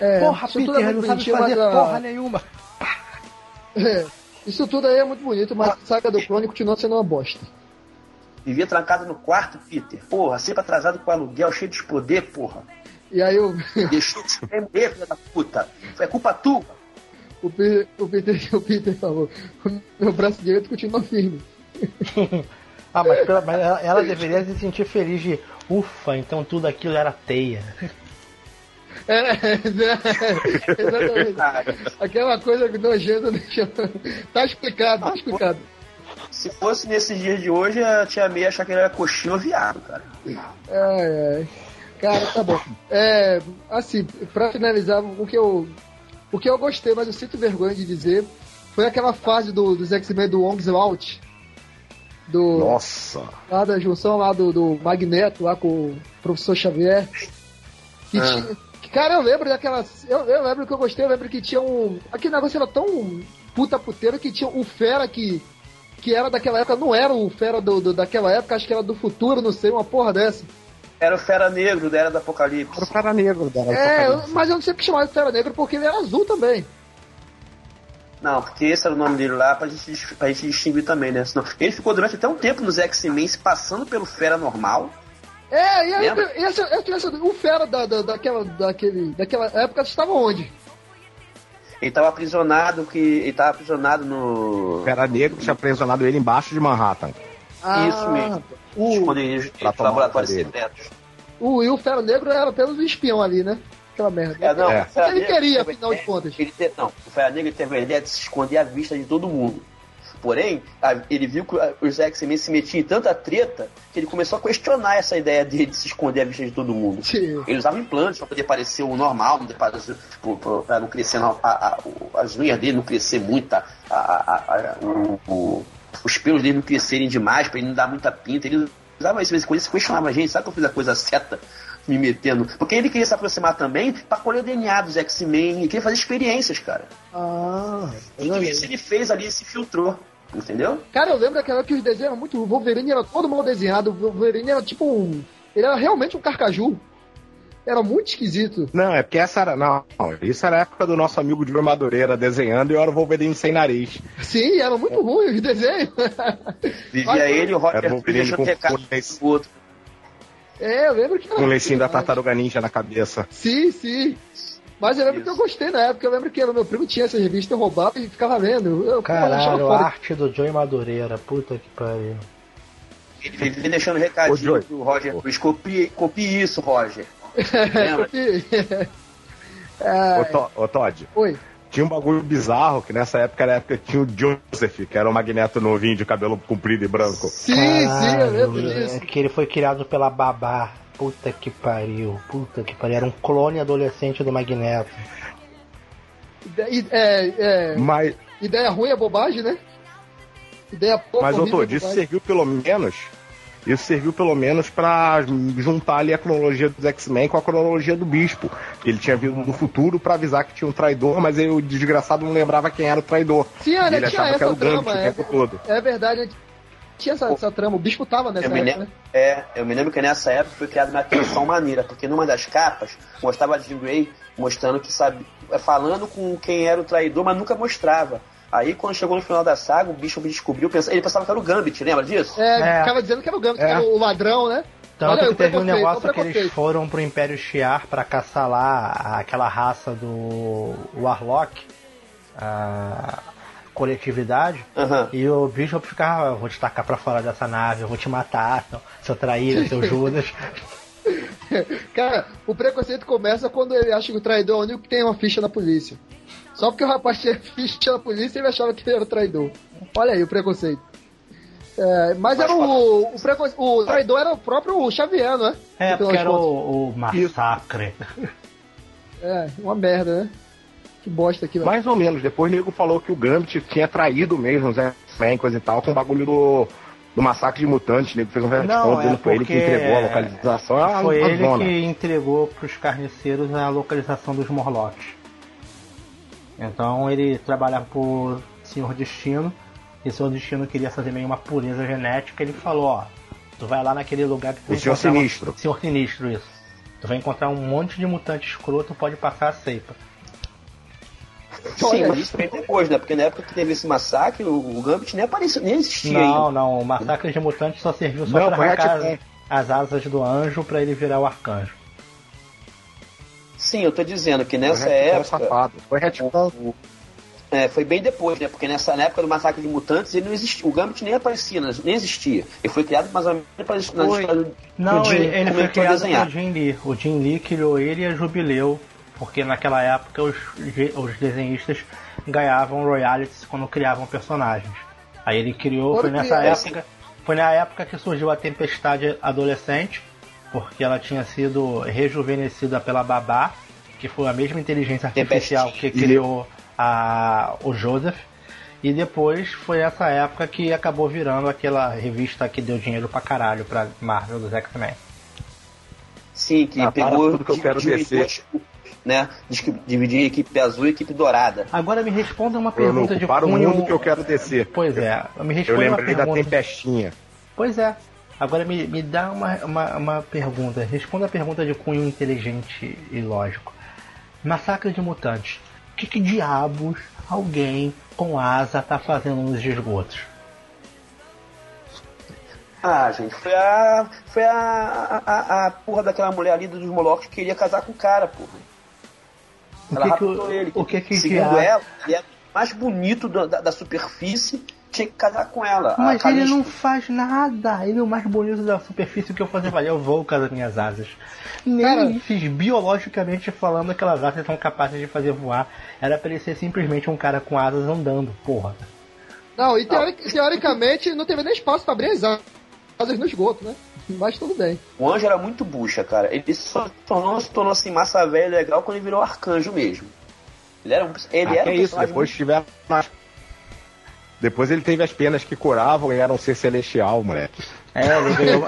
É, porra, Peter, é não sabe fazer a... porra nenhuma. É, isso tudo aí é muito bonito, mas a saga do clone continua sendo uma bosta. Vivia trancado no quarto, Peter. Porra, sempre atrasado com aluguel, cheio de poder, porra. E aí eu. Deixou de filha da puta. É culpa tua. O Peter, o Peter, o Peter falou: meu braço direito continua firme. Ah, mas, pela, mas ela, ela, deveria se sentir feliz de ufa, então tudo aquilo era teia. É, é, exatamente. Aquela coisa nojenta deixa... Tá explicado, tá explicado. Se fosse nesses dias de hoje, a tia Meia achar que ele era coxinha ou viado, cara. Ai, ai. Cara, tá bom. É, assim, pra finalizar, o que eu. O que eu gostei, mas eu sinto vergonha de dizer, foi aquela fase do, dos X-Men do Out, do. Nossa! Lá da junção lá do, do Magneto, lá com o professor Xavier. Que ah. tinha. Cara, eu lembro daquelas. Eu, eu lembro que eu gostei, eu lembro que tinha um. Aquele negócio era tão puta puteiro que tinha o Fera que. Que era daquela época, não era o Fera do, do, daquela época, acho que era do futuro, não sei, uma porra dessa. Era o Fera Negro da Era do Apocalipse. Era o Fera Negro da Era do é, Apocalipse. mas eu não sei porque chamava de Fera Negro porque ele era azul também. Não, porque esse era o nome dele lá pra gente, pra gente distinguir também, né? Senão, ele ficou durante até um tempo nos X-Men se passando pelo Fera normal. É, e aí, esse, esse, esse, o Fera da, da, daquela, daquele, daquela época estava onde? Ele estava aprisionado, que ele estava aprisionado no. Fera Negro tinha aprisionado ele embaixo de Manhattan. Ah, Isso mesmo. O... Esconderijo de laboratórios secretos. O, e o Fera Negro era apenas um espião ali, né? aquela merda. É, não, é. ele queria, afinal de contas. Ele te, não, o Fera Negro teve a ideia de se esconder à vista de todo mundo. Porém, ele viu que os X-Men se metiam em tanta treta que ele começou a questionar essa ideia dele de se esconder a vista de todo mundo. Sim. Ele usava implantes para poder parecer o normal, para tipo, não crescer a, a, as unhas dele não crescer muito, a, a, o, o, os pelos dele não crescerem demais, para ele não dar muita pinta. Ele usava isso, mas se questionava a gente, sabe que eu fiz a coisa certa? me metendo. Porque ele queria se aproximar também para colher o DNA dos X-Men, e queria fazer experiências, cara. Ah, Tudo isso ele fez ali, se filtrou. Entendeu? Cara, eu lembro daquela que os desenhos eram muito. O Wolverine era todo mal desenhado. O Wolverine era tipo um. Ele era realmente um carcaju. Era muito esquisito. Não, é porque essa era. Não, isso era a época do nosso amigo de Madureira desenhando e eu era o Wolverine sem nariz. Sim, era muito ruim os desenhos. Vivia ele e o Roger deixando recado pro outro. É, eu lembro que. Com o da tartaruga ninja na cabeça. Sim, sim. Mas eu lembro Isso. que eu gostei na época. Eu lembro que o meu primo tinha essa revista, eu roubava e ficava vendo. Eu, Caralho, a arte do Joey Madureira. Puta que pariu. Ele vive deixando recadinho pro Roger. Copie, copie isso, Roger. Copie. ô, ô, Todd. Oi tinha um bagulho bizarro, que nessa época era a época que tinha o Joseph, que era um magneto novinho de cabelo comprido e branco. Sim, sim, eu lembro disso. Que ele foi criado pela babá. Puta que pariu, puta que pariu. Era um clone adolescente do Magneto. É, é, Mas... Ideia ruim é bobagem, né? Ideia pouco Mas, doutor, isso serviu pelo menos isso serviu pelo menos para juntar ali a cronologia dos X-Men com a cronologia do Bispo. Ele tinha vindo no futuro para avisar que tinha um traidor, mas aí o desgraçado não lembrava quem era o traidor. Sim, ele achava que era o trama, é, o tempo todo. É verdade, tinha essa, essa, trama, o Bispo tava nessa eu época, lembro, né? É, eu me lembro que nessa época foi criada uma tensão maneira, porque numa das capas mostrava a Jean Grey mostrando que sabe, falando com quem era o traidor, mas nunca mostrava. Aí quando chegou no final da saga, o bicho descobriu, ele pensava que era o Gambit, lembra disso? É, é. ficava dizendo que era o Gambit, é. que era o ladrão, né? Tanto Olha, que teve um negócio que eles foram pro Império Shiar para caçar lá aquela raça do Warlock, a coletividade, uhum. e o Bishop ficava, vou te tacar pra fora dessa nave, eu vou te matar, seu traíra, seu Judas. Cara, o preconceito começa quando ele acha que o traidor é o único que tem uma ficha na polícia. Só porque o rapaz tinha ficha na polícia, ele achava que ele era o traidor. Olha aí o preconceito. É, mas era o, o, preconce... o traidor era o próprio Xavier, não é? É, porque era o, o massacre. É, uma merda, né? Que bosta aqui, Mais ou menos. Depois o nego falou que o Gambit tinha traído mesmo os X-Men, coisa e tal, com o bagulho do, do massacre de mutantes. O nego fez um retcon é foi ele que entregou a localização. Foi a, a ele zona. que entregou pros carniceiros a localização dos Morlocks. Então ele trabalhava por Senhor Destino, e o Senhor Destino queria fazer meio uma pureza genética, ele falou, ó, tu vai lá naquele lugar que tu vai Senhor Sinistro. Uma... Senhor Sinistro, isso. Tu vai encontrar um monte de mutante escroto, pode passar a ceipa. Sim, mas isso vem depois, né? Porque na época que teve esse massacre, o, Gambit nem apareceu, nem existia. Não, ainda. não, o massacre de mutantes só serviu só não, pra arrancar as, as asas do anjo para ele virar o arcanjo. Sim, eu tô dizendo que nessa foi época. Safado. Foi retcon. É, foi bem depois, né? Porque nessa época do massacre de mutantes ele não existia. O Gambit nem aparecia, nem existia. Ele foi criado mais ou menos para história Não, Jim, ele, ele foi criado pelo Jim Lee. O Jim Lee criou ele e a Jubileu, porque naquela época os, os desenhistas ganhavam royalties quando criavam personagens. Aí ele criou, foi nessa época. Foi na época que surgiu a Tempestade Adolescente, porque ela tinha sido rejuvenescida pela Babá, que foi a mesma inteligência artificial que criou a, o Joseph. E depois foi essa época que acabou virando aquela revista que deu dinheiro pra caralho pra Marvel dos X-Men. Sim, que ah, pegou tudo que eu quero descer. Né? Dividir a equipe azul e a equipe dourada. Agora me responda uma pergunta de para cunho... o mundo que eu quero descer. Pois é, me responda Eu lembrei pergunta... da Tempestinha. Pois é, Agora me, me dá uma, uma, uma pergunta. Responda a pergunta de cunho inteligente e lógico. Massacre de mutantes. O que, que diabos alguém com asa tá fazendo nos esgotos? Ah, gente, foi a. Foi a. A, a porra daquela mulher ali dos Molochs que queria casar com o cara, porra. Ela o que que, ele. O que que segundo diabo... ela, ele é mais bonito da, da superfície tinha que casar com ela. Mas ele não faz nada. Ele é o mais bonito da superfície que eu fazer valer. Eu vou casar minhas asas. Nem fiz biologicamente falando que aquelas asas são capazes de fazer voar. Era pra ele ser simplesmente um cara com asas andando, porra. Não, e teoric, teoricamente não teve nem espaço pra abrir as asas no esgoto, né? Mas tudo bem. O anjo era muito bucha, cara. Ele só tornou, se tornou assim massa velha legal quando ele virou arcanjo mesmo. Ele era um, ele ah, era um isso, depois muito... tiveram depois ele teve as penas que curavam e era um ser celestial, moleque. É, ele ganhou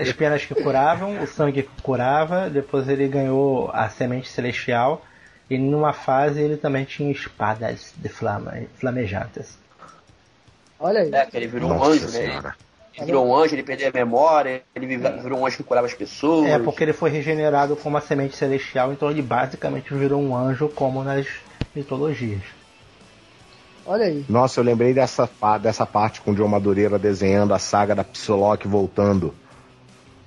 as penas que curavam, o sangue que curava, depois ele ganhou a semente celestial e numa fase ele também tinha espadas de flama, flamejantes. Olha aí. É, que ele virou Nossa um anjo, né? senhora. né? Ele virou um anjo, ele perdeu a memória, ele virou um anjo que curava as pessoas. É, porque ele foi regenerado com uma semente celestial, então ele basicamente virou um anjo como nas mitologias. Olha aí. Nossa, eu lembrei dessa, dessa parte com o John Madureira desenhando a saga da Psylocke voltando.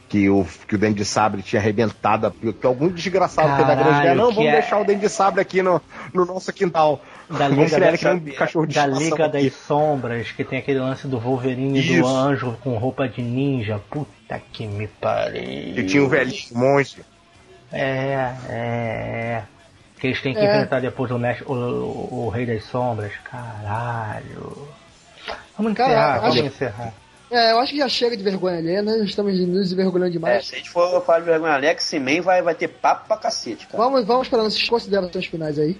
Que o, que o Dente de Sabre tinha arrebentado. Que algum desgraçado Caralho, teve a grande ideia. Não, vamos é... deixar o Dente de Sabre aqui no, no nosso quintal. Da Liga, da, um cachorro de da Liga das Sombras, que tem aquele lance do Wolverine e do anjo com roupa de ninja. Puta que me pariu. Que tinha um velhinho monstro. É, é, é. Que eles têm que é. enfrentar depois o, o, o, o, Rei das Sombras. Caralho. Vamos encerrar, vamos acho... encerrar. É, eu acho que já chega de vergonha ali, né? Estamos nos envergonhando demais. É, se a gente for falar de vergonha ali, X-Men vai, vai ter papo pra cacete, cara. Vamos, vamos para nossas considerações finais aí.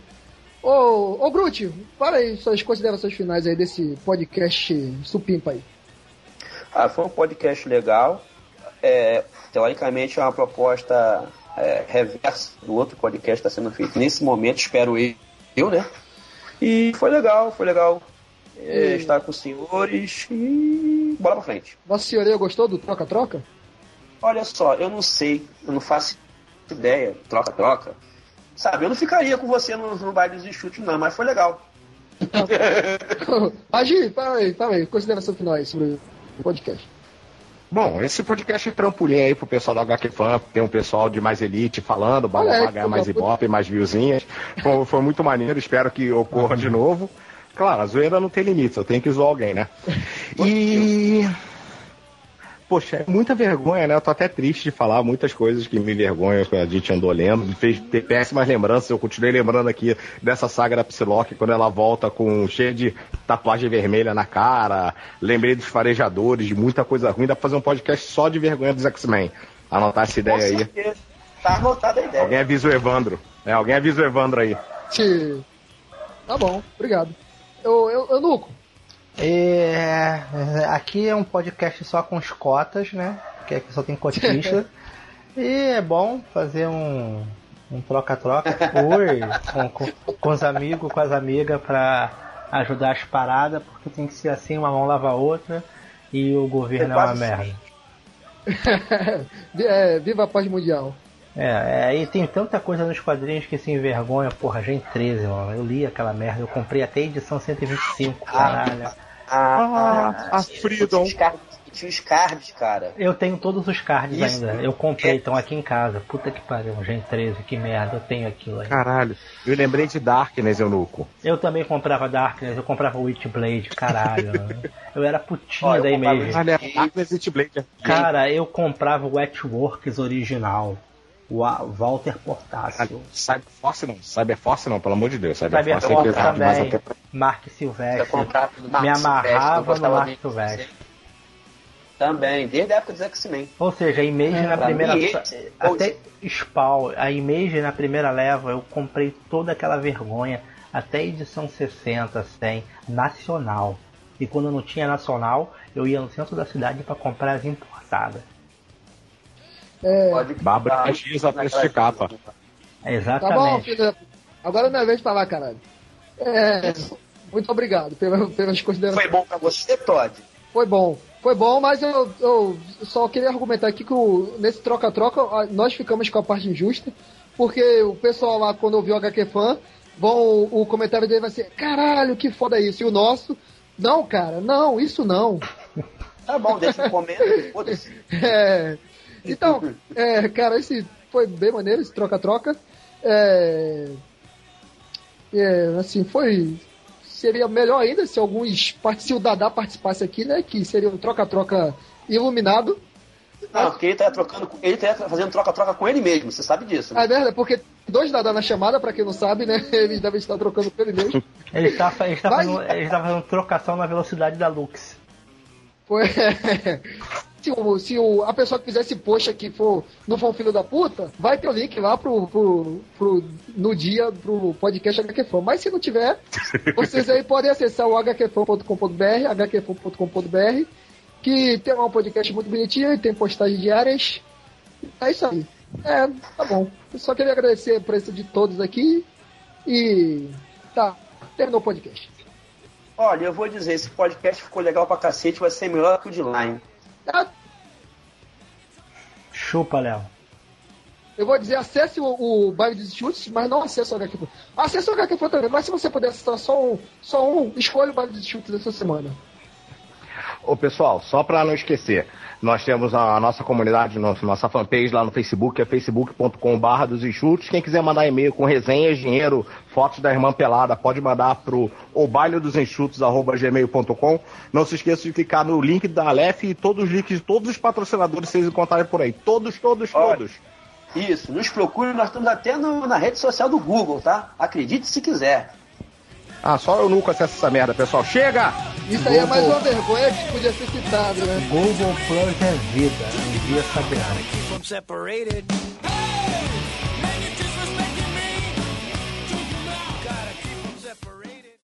Ô, ô Brute, para aí suas considerações finais aí desse podcast supimpa aí. Ah, foi um podcast legal. É, teoricamente é uma proposta é, reverso do outro podcast que está sendo feito nesse momento, espero eu, eu né? E foi legal, foi legal é, e... estar com os senhores e bola pra frente. Vossa Senhoria gostou do troca-troca? Olha só, eu não sei, eu não faço ideia, troca-troca. Sabe, eu não ficaria com você no, no baile dos enxutes, não, mas foi legal. Agi, para aí, para aí, consideração final aí sobre o podcast. Bom, esse podcast é trampolim aí pro pessoal do HQ Fan, tem um pessoal de mais elite falando, vai ganhar mais ibope, mais viewzinhas. Foi, foi, muito maneiro, espero que ocorra de novo. Claro, a zoeira não tem limites, eu tenho que zoar alguém, né? E. Poxa, é muita vergonha, né? Eu tô até triste de falar muitas coisas que me envergonham que a gente andou lendo. Me fez ter péssimas lembranças. Eu continuei lembrando aqui dessa saga da Psylocke quando ela volta com cheia de tatuagem vermelha na cara. Lembrei dos farejadores, de muita coisa ruim. Dá pra fazer um podcast só de vergonha dos X-Men. Anotar essa ideia aí. Tá anotada a ideia. Alguém avisa o Evandro. É, alguém avisa o Evandro aí. Sim. Tá bom, obrigado. Eu, eu, eu Nuco, é, aqui é um podcast só com os cotas, né? Que aqui só tem cotista. e é bom fazer um um troca-troca com, com, com, os amigos, com as amigas para ajudar as paradas, porque tem que ser assim, uma mão lava a outra e o governo é, é uma merda. é, viva a paz mundial. É, é, e tem tanta coisa nos quadrinhos que se envergonha, porra, Gen 13, mano. Eu li aquela merda, eu comprei até a edição 125, caralho. Ah, ah, a Freedom. Tinha os cards, cara. Eu tenho todos os cards Isso. ainda. Eu comprei, estão aqui em casa. Puta que pariu, Gen 13, que merda, eu tenho aquilo aí. Caralho. Eu lembrei de Darkness, Eunuco. Eu também comprava Darkness, eu comprava Witchblade, caralho. eu era putinha da Image. Darkness Witchblade. Cara, eu comprava o Wetworks original o Walter Portácio. Cyberforce não, Cyberforce não, pelo amor de Deus. Cyberforce, Cyberforce é também, até... Mark Silvestre. Me amarrava no Mark Silvestre. Também, desde a época dos X-Men. Ou seja, a Image é, na primeira. Esse, até Spawn, a Image na primeira leva, eu comprei toda aquela vergonha, até edição 60, 100, nacional. E quando não tinha nacional, eu ia no centro da cidade para comprar as importadas. É... Bárbara Caxias a preço de capa. Exatamente. Tá bom, filho. Agora não é vez de falar, caralho. É... Muito obrigado pela, pelas considerações. Foi bom pra você, Todd? Foi bom. Foi bom, mas eu, eu só queria argumentar aqui que o, nesse troca-troca nós ficamos com a parte injusta, porque o pessoal lá, quando ouviu o HQ Fan, vão, o comentário dele vai ser: caralho, que foda isso. E o nosso, não, cara, não, isso não. Tá bom, deixa um comentário, foda-se. É. Então, é, cara, esse foi bem maneiro, esse troca-troca. É, é, assim, foi. Seria melhor ainda se alguns. Se o Dadá participasse aqui, né? Que seria um troca-troca iluminado. Não, porque ele tá trocando. Ele tá fazendo troca-troca com ele mesmo, você sabe disso. Né? É verdade, porque dois nadar na chamada, pra quem não sabe, né? Eles devem estar trocando pelo mesmo. Ele está, ele, está Mas... fazendo, ele está fazendo trocação na velocidade da Lux. Foi. Se, o, se o, a pessoa que fizer esse post aqui for, não for um filho da puta, vai ter o link lá pro, pro, pro, no dia pro podcast HQFan. Mas se não tiver, vocês aí podem acessar o hqfan.com.br, hqfan.com.br, que tem lá um podcast muito bonitinho e tem postagens diárias. É isso aí. É, tá bom. Eu só queria agradecer a presença de todos aqui e tá, terminou o podcast. Olha, eu vou dizer, esse podcast ficou legal pra cacete, vai ser melhor que o de Line. Ah. Chupa, Léo. Eu vou dizer, acesse o, o baile dos chutes, mas não acesse o HQ. Acesse o HQ também, mas se você puder acessar só um, só um, escolha o baile dos chutes essa semana. Ô pessoal, só para não esquecer, nós temos a nossa comunidade, nossa fanpage lá no Facebook, é facebook.com.br dos enxutos. Quem quiser mandar e-mail com resenhas, dinheiro, fotos da irmã pelada, pode mandar pro obailhodosenxutos.gmail.com. Não se esqueça de clicar no link da Aleph e todos os links de todos os patrocinadores vocês encontrarem por aí. Todos, todos, Olha, todos. Isso, nos procure, nós estamos até no, na rede social do Google, tá? Acredite se quiser. Ah, só eu nunca acesso essa merda, pessoal. Chega! Isso aí é mais uma vergonha que podia ser citado, né? Google Plus é vida, um dia saberá.